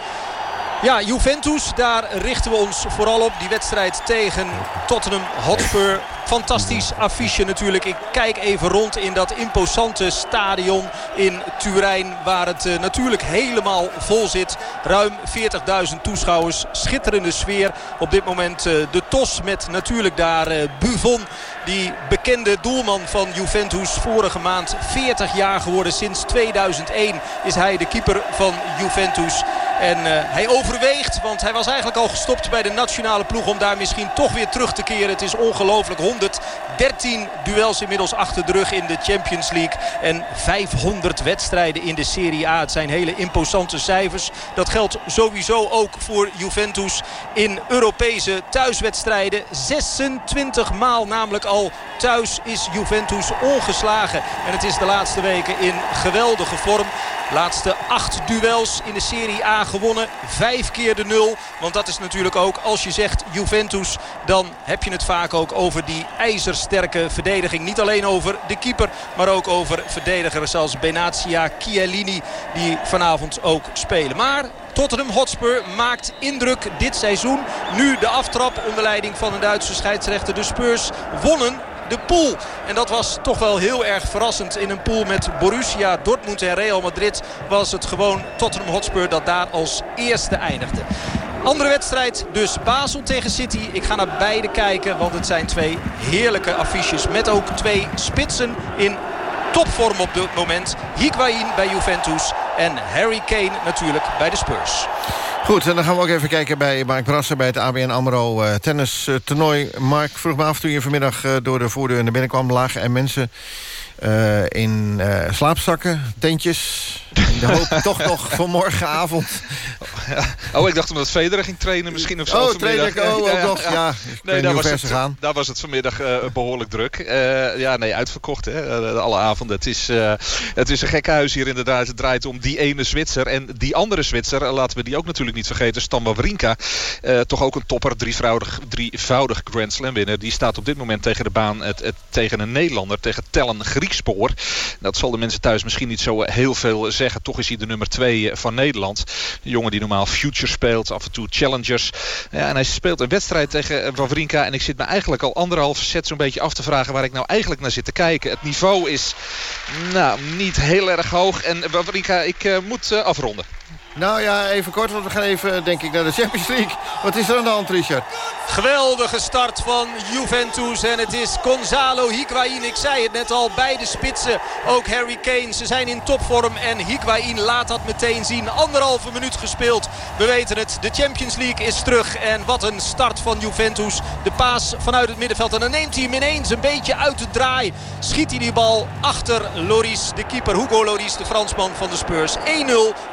Ja, Juventus, daar richten we ons vooral op. Die wedstrijd tegen Tottenham Hotspur. Fantastisch affiche natuurlijk. Ik kijk even rond in dat imposante stadion in Turijn. Waar het uh, natuurlijk helemaal vol zit. Ruim 40.000 toeschouwers. Schitterende sfeer. Op dit moment uh, de tos met natuurlijk daar uh, Buffon. Die bekende doelman van Juventus. Vorige maand 40 jaar geworden. Sinds 2001 is hij de keeper van Juventus. En hij overweegt, want hij was eigenlijk al gestopt bij de nationale ploeg... om daar misschien toch weer terug te keren. Het is ongelooflijk. 100 113 duels inmiddels achter de rug in de Champions League. En 500 wedstrijden in de Serie A. Het zijn hele imposante cijfers. Dat geldt sowieso ook voor Juventus in Europese thuiswedstrijden. 26 maal namelijk al thuis is Juventus ongeslagen. En het is de laatste weken in geweldige vorm. Laatste acht duels in de Serie A gewonnen. Vijf keer de nul. Want dat is natuurlijk ook, als je zegt Juventus... dan heb je het vaak ook over die ijzersterke verdediging. Niet alleen over de keeper, maar ook over verdedigers als Benatia, Chiellini... die vanavond ook spelen. Maar Tottenham Hotspur maakt indruk dit seizoen. Nu de aftrap onder leiding van een Duitse scheidsrechter. De Spurs wonnen de pool. En dat was toch wel heel erg verrassend. In een pool met Borussia, Dortmund en Real Madrid was het gewoon Tottenham Hotspur dat daar als eerste eindigde. Andere wedstrijd dus Basel tegen City. Ik ga naar beide kijken, want het zijn twee heerlijke affiches. Met ook twee spitsen in topvorm op dit moment. Higuain bij Juventus en Harry Kane natuurlijk bij de Spurs. Goed, en dan gaan we ook even kijken bij Mark Brasser... bij het ABN AMRO uh, tennis uh, toernooi. Mark, vroeg me af toen je vanmiddag uh, door de voordeur naar binnen kwam... lagen en mensen in slaapzakken, tentjes... In de hoop toch nog voor morgenavond. Oh, ik dacht omdat Federer ging trainen misschien of zo. Oh, trainen, oh, ook nog. Ja, nee, daar was, het, gaan. daar was het vanmiddag uh, behoorlijk druk. Ja, nee, uitverkocht hè, alle avonden. Het is, het is een gekke huis hier inderdaad. Het draait om die ene Zwitser. En die andere Zwitser, laten we die ook natuurlijk niet vergeten. Stan Wawrinka, toch ook een topper. Drievoudig, drievoudig Grand Slam winner. Die staat op dit moment tegen de baan het, het, tegen een Nederlander. Tegen Tellen Griekspoor. Dat zal de mensen thuis misschien niet zo heel veel zeggen. Toch is hij de nummer 2 van Nederland. Een jongen die normaal Future speelt. Af en toe Challengers. Ja, en hij speelt een wedstrijd tegen Wawrinka. En ik zit me eigenlijk al anderhalf set zo'n beetje af te vragen... waar ik nou eigenlijk naar zit te kijken. Het niveau is nou, niet heel erg hoog. En Wawrinka, ik moet afronden. Nou ja, even kort, want we gaan even, denk ik, naar de Champions League. Wat is er aan de hand, Richard? Geweldige start van Juventus. En het is Gonzalo Higuain. Ik zei het net al, beide spitsen. Ook Harry Kane. Ze zijn in topvorm. En Higuain laat dat meteen zien. Anderhalve minuut gespeeld. We weten het. De Champions League is terug. En wat een start van Juventus. De paas vanuit het middenveld. En dan neemt hij hem ineens een beetje uit de draai. Schiet hij die bal achter Loris. De keeper Hugo Loris, de Fransman van de Spurs. 1-0.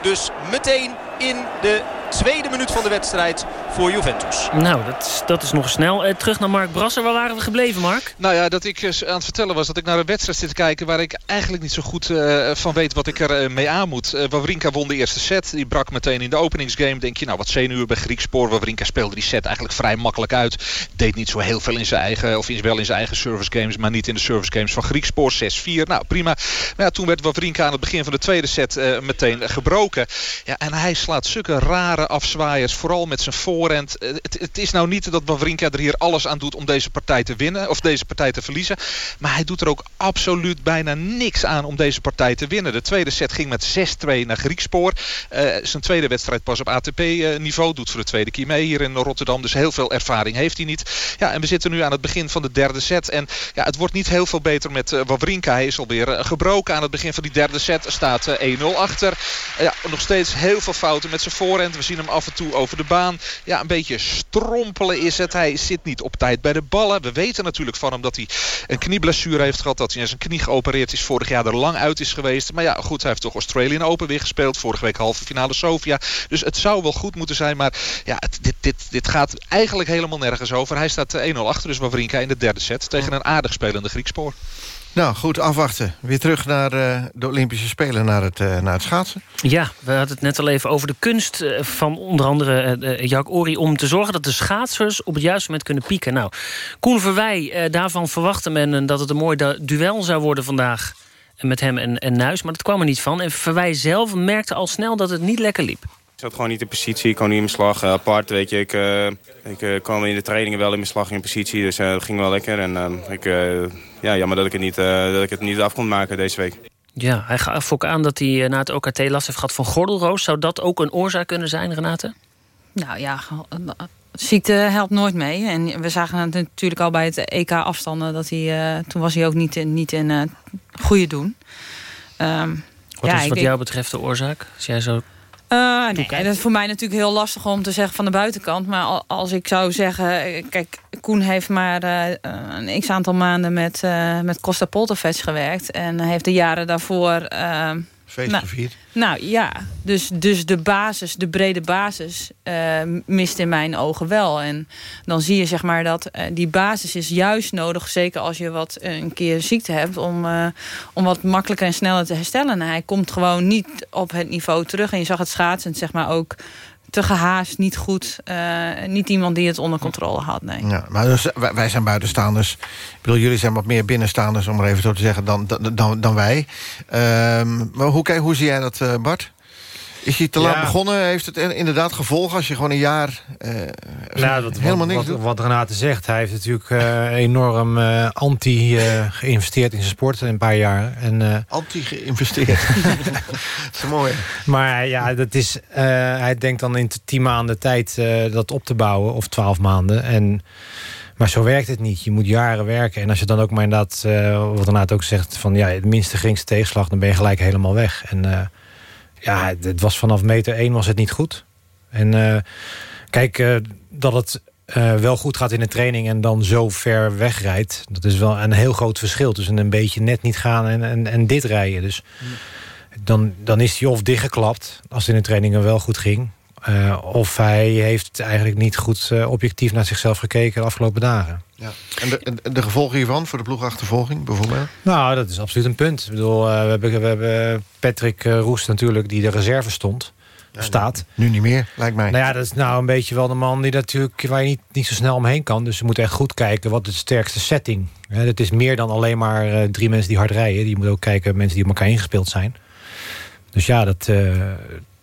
Dus meteen in de tweede minuut van de wedstrijd voor Juventus. Nou, dat, dat is nog snel. Eh, terug naar Mark Brasser. Waar waren we gebleven, Mark? Nou ja, dat ik aan het vertellen was dat ik naar een wedstrijd zit te kijken... waar ik eigenlijk niet zo goed uh, van weet wat ik er uh, mee aan moet. Uh, Wawrinka won de eerste set. Die brak meteen in de openingsgame. Denk je, nou wat zenuwen bij Griekspoor. Wawrinka speelde die set eigenlijk vrij makkelijk uit. Deed niet zo heel veel in zijn eigen... of wel in zijn eigen service games... maar niet in de service games van Griekspoor. 6-4. Nou, prima. Maar ja, toen werd Wawrinka aan het begin van de tweede set meteen gebroken. Ja, en hij slaat zulke rare afzwaaiers. Vooral met zijn voorhand. Het, het, is nou niet dat Wawrinka er hier alles aan doet om deze partij te winnen. Of deze partij te verliezen. Maar hij doet er ook absoluut bijna niks aan om deze partij te winnen. De tweede set ging met 6-2 naar Griekspoor. Uh, zijn tweede wedstrijd pas op ATP-niveau. Doet voor de tweede keer mee hier in Rotterdam. Dus heel veel ervaring heeft hij niet. Ja, en we zitten nu aan het begin van de derde set. En ja, het wordt niet heel veel beter met Wawrinka. Hij is alweer gebroken aan het begin van die derde set. Staat 1-0 achter. ja, nog steeds heel veel fouten met zijn voorhand. We zien hem af en toe over de baan. Ja, een beetje strompelen is het. Hij zit niet op tijd bij de ballen. We weten natuurlijk van hem dat hij een knieblessure heeft gehad. Dat hij zijn knie geopereerd is. Vorig jaar er lang uit is geweest. Maar ja, goed, hij heeft toch Australian Open weer gespeeld. Vorige week halve finale Sofia. Dus het zou wel goed moeten zijn. Maar ja, dit, dit, dit gaat eigenlijk helemaal nergens over. Hij staat 1-0 achter. Dus Wawrinka in de derde set. Tegen een aardig spelende Griekspoor. Nou, goed, afwachten. Weer terug naar uh, de Olympische Spelen, naar het, uh, naar het schaatsen. Ja, we hadden het net al even over de kunst uh, van onder andere Jack Ori... om te zorgen dat de schaatsers op het juiste moment kunnen pieken. Nou, Koen Verwij, daarvan verwachtte men dat het een mooi duel zou worden vandaag... met hem en, en Nuis, maar dat kwam er niet van. En Verwij zelf merkte al snel dat het niet lekker liep. Ik zat gewoon niet in positie, ik kon niet in mijn slag uh, apart. Weet je. Ik, uh, ik uh, kwam in de trainingen wel in mijn slag in positie, dus dat ging wel lekker. En ik, ja, jammer dat ik, het niet, dat ik het niet af kon maken deze week. Ja, hij gaf ook aan dat hij na het OKT last heeft gehad van gordelroos. Zou dat ook een oorzaak kunnen zijn, Renate? Nou ja, ziekte helpt nooit mee. En we zagen het natuurlijk al bij het EK afstanden. Dat hij, toen was hij ook niet, niet in goede doen. Um, wat ja, is wat ik, jou betreft de oorzaak? Als jij zo uh, nee, dat is voor mij natuurlijk heel lastig om te zeggen van de buitenkant. Maar als ik zou zeggen... Kijk, Koen heeft maar uh, een x-aantal maanden met, uh, met Costa Polterfetch gewerkt. En heeft de jaren daarvoor... Feest nou, gevierd. Nou ja, dus, dus de basis, de brede basis uh, mist in mijn ogen wel. En dan zie je zeg maar dat uh, die basis is juist nodig... zeker als je wat uh, een keer ziekte hebt... Om, om wat makkelijker en sneller te herstellen. En hij komt gewoon niet op het niveau terug. En je zag het schaatsend zeg maar ook te gehaast, niet goed. Uh, niet iemand die het onder controle had, nee. Ja, maar dus, wij, wij, zijn buitenstaanders. Ik bedoel, jullie zijn wat meer binnenstaanders, om maar even zo te zeggen, dan, dan, dan wij. Um, maar hoe, hoe zie jij dat, uh, Bart? Is hij te laat begonnen? Heeft het inderdaad gevolgen als je gewoon een jaar uh, nou, dat, helemaal wat, niks wat, doet? Wat Renate zegt, hij heeft natuurlijk uh, enorm uh, anti geïnvesteerd in zijn sport in een paar jaar. En, anti geïnvesteerd? dat is mooi. Maar ja, dat is, hij denkt dan in tien maanden tijd dat op te bouwen, of twaalf maanden. En... Maar zo werkt het niet. Je moet jaren werken. En als je dan ook maar inderdaad, uh, wat Renate ook zegt... van ja, het minste geringste tegenslag, dan ben je gelijk helemaal weg. En uh, ja, het was vanaf meter 1 was het niet goed. En uh, kijk, uh, dat het uh, wel goed gaat in de training en dan zo ver wegrijdt... dat is wel een heel groot verschil tussen een beetje net niet gaan en, en, en dit rijden. Dus dan, dan is hij of dichtgeklapt als het in de trainingen wel goed ging... Uh, of hij heeft eigenlijk niet goed uh, objectief naar zichzelf gekeken de afgelopen dagen. Ja. En de, de, gevolgen hiervan voor de ploegachtervolging bijvoorbeeld? Nou, dat is absoluut een punt. Ik bedoel, uh, we, hebben, we hebben Patrick Roest natuurlijk die de reserve stond. Ja, staat. Nu niet meer, lijkt mij. Nou ja, dat is nou een beetje wel de man die natuurlijk, waar je niet, niet zo snel omheen kan. Dus we moeten echt goed kijken wat is de sterkste setting. Het is meer dan alleen maar drie mensen die hard rijden. Je moet ook kijken mensen die op elkaar ingespeeld zijn. Dus ja, dat,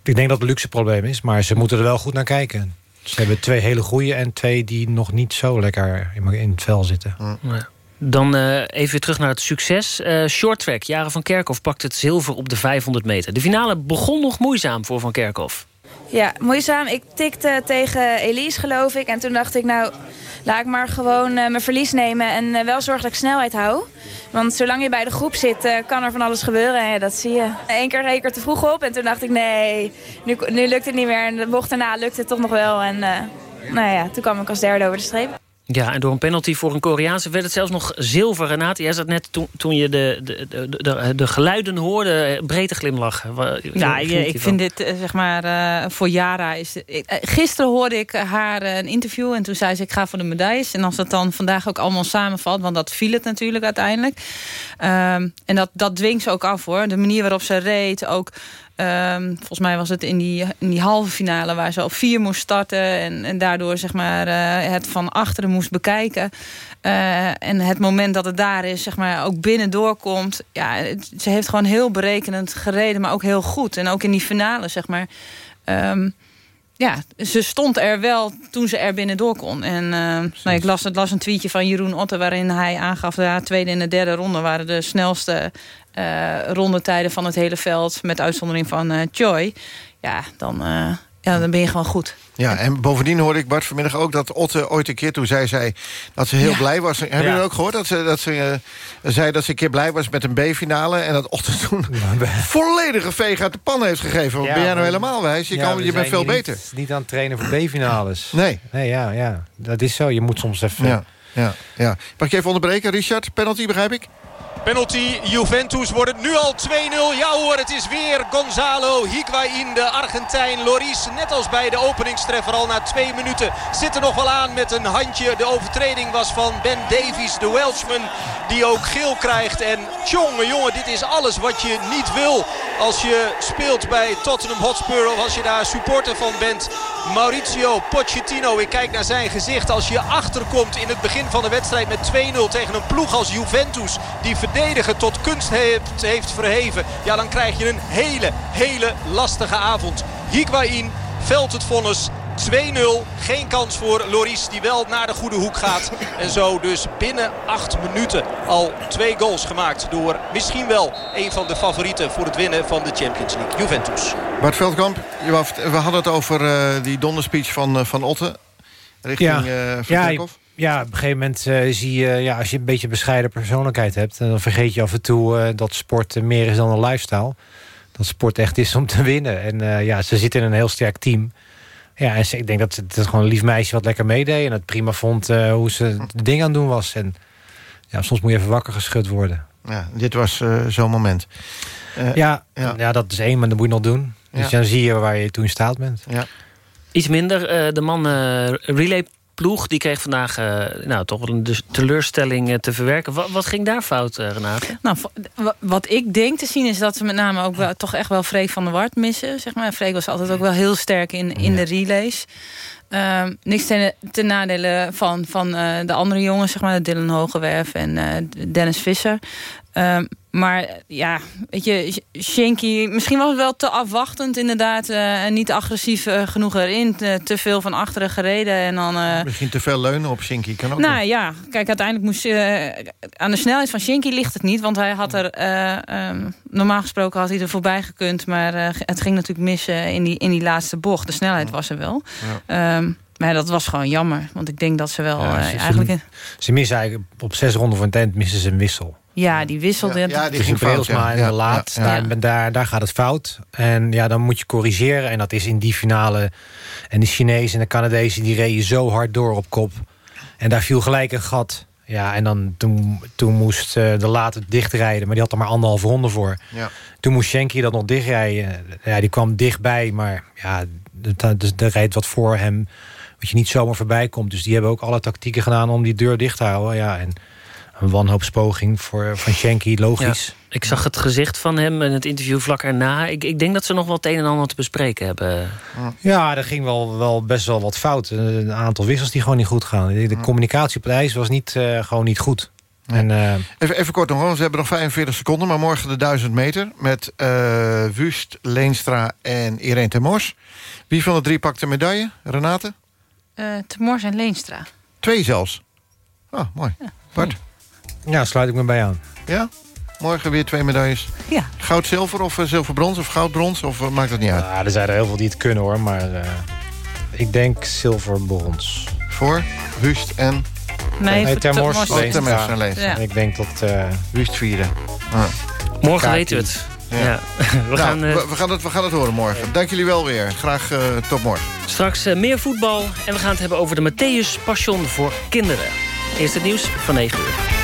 ik denk dat het een luxe probleem is, maar ze moeten er wel goed naar kijken. Ze hebben twee hele goede en twee die nog niet zo lekker in het vel zitten. Ja. Dan uh, even weer terug naar het succes. Uh, short track, Jaren van Kerkhoff pakt het zilver op de 500 meter. De finale begon nog moeizaam voor Van Kerkhoff. Ja, moeizaam. Ik tikte tegen Elise, geloof ik. En toen dacht ik, nou, laat ik maar gewoon uh, mijn verlies nemen... en wel zorgen dat ik snelheid hou. Want zolang je bij de groep zit, uh, kan er van alles gebeuren. En dat zie je. Eén keer reed ik er te vroeg op. En toen dacht ik, nee, nu, nu lukt het niet meer. En de bocht daarna lukt het toch nog wel. En nou ja, toen kwam ik als derde over de streep. Ja, en door een penalty voor een Koreaanse werd het zelfs nog zilver. Renate, jij zat net toen, toen je de, de, de, de, de geluiden hoorde breed glimlachen. Ja, je, ik vind dit, zeg maar, uh, voor Jara is... gisteren hoorde ik haar een interview en toen zei ze... ik ga voor de medailles. En als dat dan vandaag ook allemaal samenvalt... want dat viel het natuurlijk uiteindelijk. Um, en dat, dat dwingt ze ook af, hoor. De manier waarop ze reed, ook... Um, volgens mij was het in die, in die halve finale waar ze op vier moest starten. En, en daardoor zeg maar, uh, het van achteren moest bekijken. Uh, en het moment dat het daar is, zeg maar, ook binnen doorkomt. Ja, het, ze heeft gewoon heel berekenend gereden, maar ook heel goed. En ook in die finale, zeg maar. Um, ja, ze stond er wel toen ze er binnen kon. En uh, nou, ik las, las een tweetje van Jeroen Otte... waarin hij aangaf dat de tweede en de derde ronde... waren de snelste rondetijden van het hele veld... met uitzondering van uh, Choi. Ja, dan, ja, dan ben je gewoon goed. Ja, en bovendien hoorde ik Bart vanmiddag ook dat Otte ooit een keer toen zij zei dat ze heel ja. blij was. Hebben jullie ook gehoord dat ze, dat ze uh, zei dat ze een keer blij was met een B-finale en dat Otte toen volledige veeg uit de pan heeft gegeven? Ja, ben jij nou helemaal wijs? Je, kan, je bent veel niet, beter. Niet aan het trainen voor B-finales. Nee. Nee, ja, ja, dat is zo. Je moet soms even... Ja, ja, ja. Mag ik even onderbreken, Richard? Penalty, begrijp ik? Penalty, Juventus wordt het nu al 2-0. Ja hoor, het is weer Gonzalo Higuain, de Argentijn. Loris, net als bij de openingstreffer al na twee minuten, zit er nog wel aan met een handje. De overtreding was van Ben Davies, de Welshman, die ook geel krijgt. En jongen, jongen, dit is alles wat je niet wil als je speelt bij Tottenham Hotspur of als je daar supporter van bent. Mauricio Pochettino, ik kijk naar zijn gezicht. Als je achterkomt in het begin van de wedstrijd met 2-0 tegen een ploeg als Juventus... die verdedigen tot kunst heeft, heeft verheven... ja, dan krijg je een hele, hele lastige avond. Higuain Veld het vonnis 2-0. Geen kans voor Loris die wel naar de goede hoek gaat. En zo dus binnen 8 minuten al twee goals gemaakt door misschien wel een van de favorieten voor het winnen van de Champions League. Juventus. Bart Veldkamp, we hadden het over eh, die donderspeech van, eh, van Otte. Richting ja. eh Van ja, Kerkhoff. Ja, op een gegeven moment eh, zie je... Ja, als je een beetje een bescheiden persoonlijkheid hebt... dan vergeet je af en toe eh, dat sport eh, meer is dan een lifestyle. Dat sport echt is om te winnen. En eh, ja, ze zitten in een heel sterk team. Ja, en ze, ik denk dat het, het gewoon een lief meisje wat lekker meedeed... en het prima vond eh, hoe ze het ding aan het doen was. En ja, soms moet je even wakker geschud worden. Ja, dit was eh, zo'n moment. Eh, ja, ja. dat is één, maar dat moet je nog doen. Dus Ja. dan zie je waar je toe in staat bent. Ja. Iets minder. eh, de man eh, relay ploeg die kreeg vandaag eh, nou, toch wel een dus teleurstelling eh, te verwerken. Wat, wat ging daar fout, eh, Renate? Nou, wat ik denk te zien is dat ze met name ook wel, toch echt wel Freek van der Wart missen. Zeg maar. Freek was altijd ook wel heel sterk in, in de relays. Ehm, niks ten, ten nadele van, van de andere jongens, zeg maar, Dylan Hogewerf en Dennis Visser. Maar ja, weet je, Shinky, misschien was het wel te afwachtend inderdaad. eh, en niet agressief eh, genoeg erin. Te, te veel van achteren gereden en dan... eh, Misschien te veel leunen op Shinky. Kan ook nog. nou ja, kijk, uiteindelijk moest je... aan de snelheid van Shinky ligt het niet. Want hij had er... eh, ehm, normaal gesproken had hij er voorbij gekund. Maar het ging natuurlijk mis eh, in, die, in die laatste bocht. De snelheid was er wel. Ehm, maar dat was gewoon jammer. Want ik denk dat ze wel Ja, ze- ze- eigenlijk... Ze missen eigenlijk op zes ronden voor een tent missen ze een wissel. Ja, die wisselde. Ja, ja, die ging fout, ja. in de laat. ja, ja. Daar, daar, daar gaat het fout. En ja, dan moet je corrigeren. En dat is in die finale. En de Chinezen en de Canadezen die reden zo hard door op kop. En daar viel gelijk een gat. Ja, en dan, toen, toen moest eh, de laat het dichtrijden. Maar die had er maar anderhalve ronde voor. Ja. Toen moest Schenky dat nog dichtrijden. Ja, die kwam dichtbij. Maar ja, er- er er rijdt wat voor hem. Wat je niet zomaar voorbij komt. Dus die hebben ook alle tactieken gedaan om die deur dicht te houden. Ja, en een wanhoopspoging voor, van Schenky, logisch. Ja, ik zag het gezicht van hem in het interview vlak erna. Ik, ik denk dat ze nog wel het een en ander te bespreken hebben. Ja, er ging wel, wel best wel wat fout. Een aantal wissels die gewoon niet goed gaan. De, de communicatie op het ijs was niet, eh, gewoon niet goed. En, eh, Even, even kort nog, want we hebben nog 45 seconden... maar morgen de 1000 meter met eh, Wust, Leenstra en Irene Temors. Wie van de drie pakt de medaille? Renate? eh Temors en Leenstra. Twee zelfs. Oh, mooi. Bart? Ja, sluit ik me bij aan. Ja? Morgen weer twee medailles. Ja. Goud, zilver of eh, zilver, brons of goud, brons? Of eh, maakt dat niet uit? Ja, er zijn er heel veel die het kunnen hoor, maar eh, ik denk zilver brons. Voor Wust en... Nee. Oh. Ja. Ik denk dat... eh Wust vieren. Ah. Morgen weten we het. Ja. We Nou, gaan we, we gaan het, we gaan het horen morgen. Dank jullie wel weer. Graag eh, tot morgen. straks meer voetbal. En we gaan het hebben over de Matthäus Passion voor kinderen. Eerst het nieuws van 9 uur.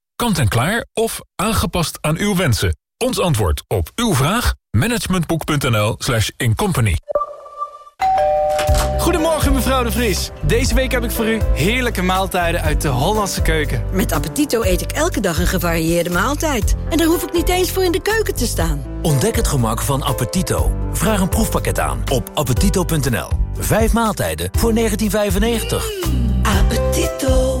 Kant en klaar of aangepast aan uw wensen. Ons antwoord op uw vraag? managementboek.nl slash incompany. Goedemorgen mevrouw de Vries. Deze week heb ik voor u heerlijke maaltijden uit de Hollandse keuken. Met Appetito eet ik elke dag een gevarieerde maaltijd. En daar hoef ik niet eens voor in de keuken te staan. Ontdek het gemak van Appetito. Vraag een proefpakket aan op appetito.nl. Vijf maaltijden voor 1995. Appetito.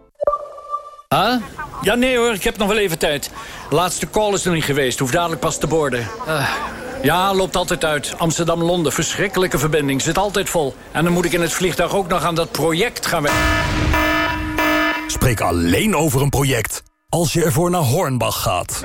Huh? Ja, nee hoor, ik heb nog wel even tijd. De laatste call is nog niet geweest, hoef dadelijk pas te borden. Uh, ja, loopt altijd uit. Amsterdam-Londen, verschrikkelijke verbinding, zit altijd vol. En dan moet ik in het vliegtuig ook nog aan dat project gaan werken. Spreek alleen over een project als je ervoor naar Hornbach gaat.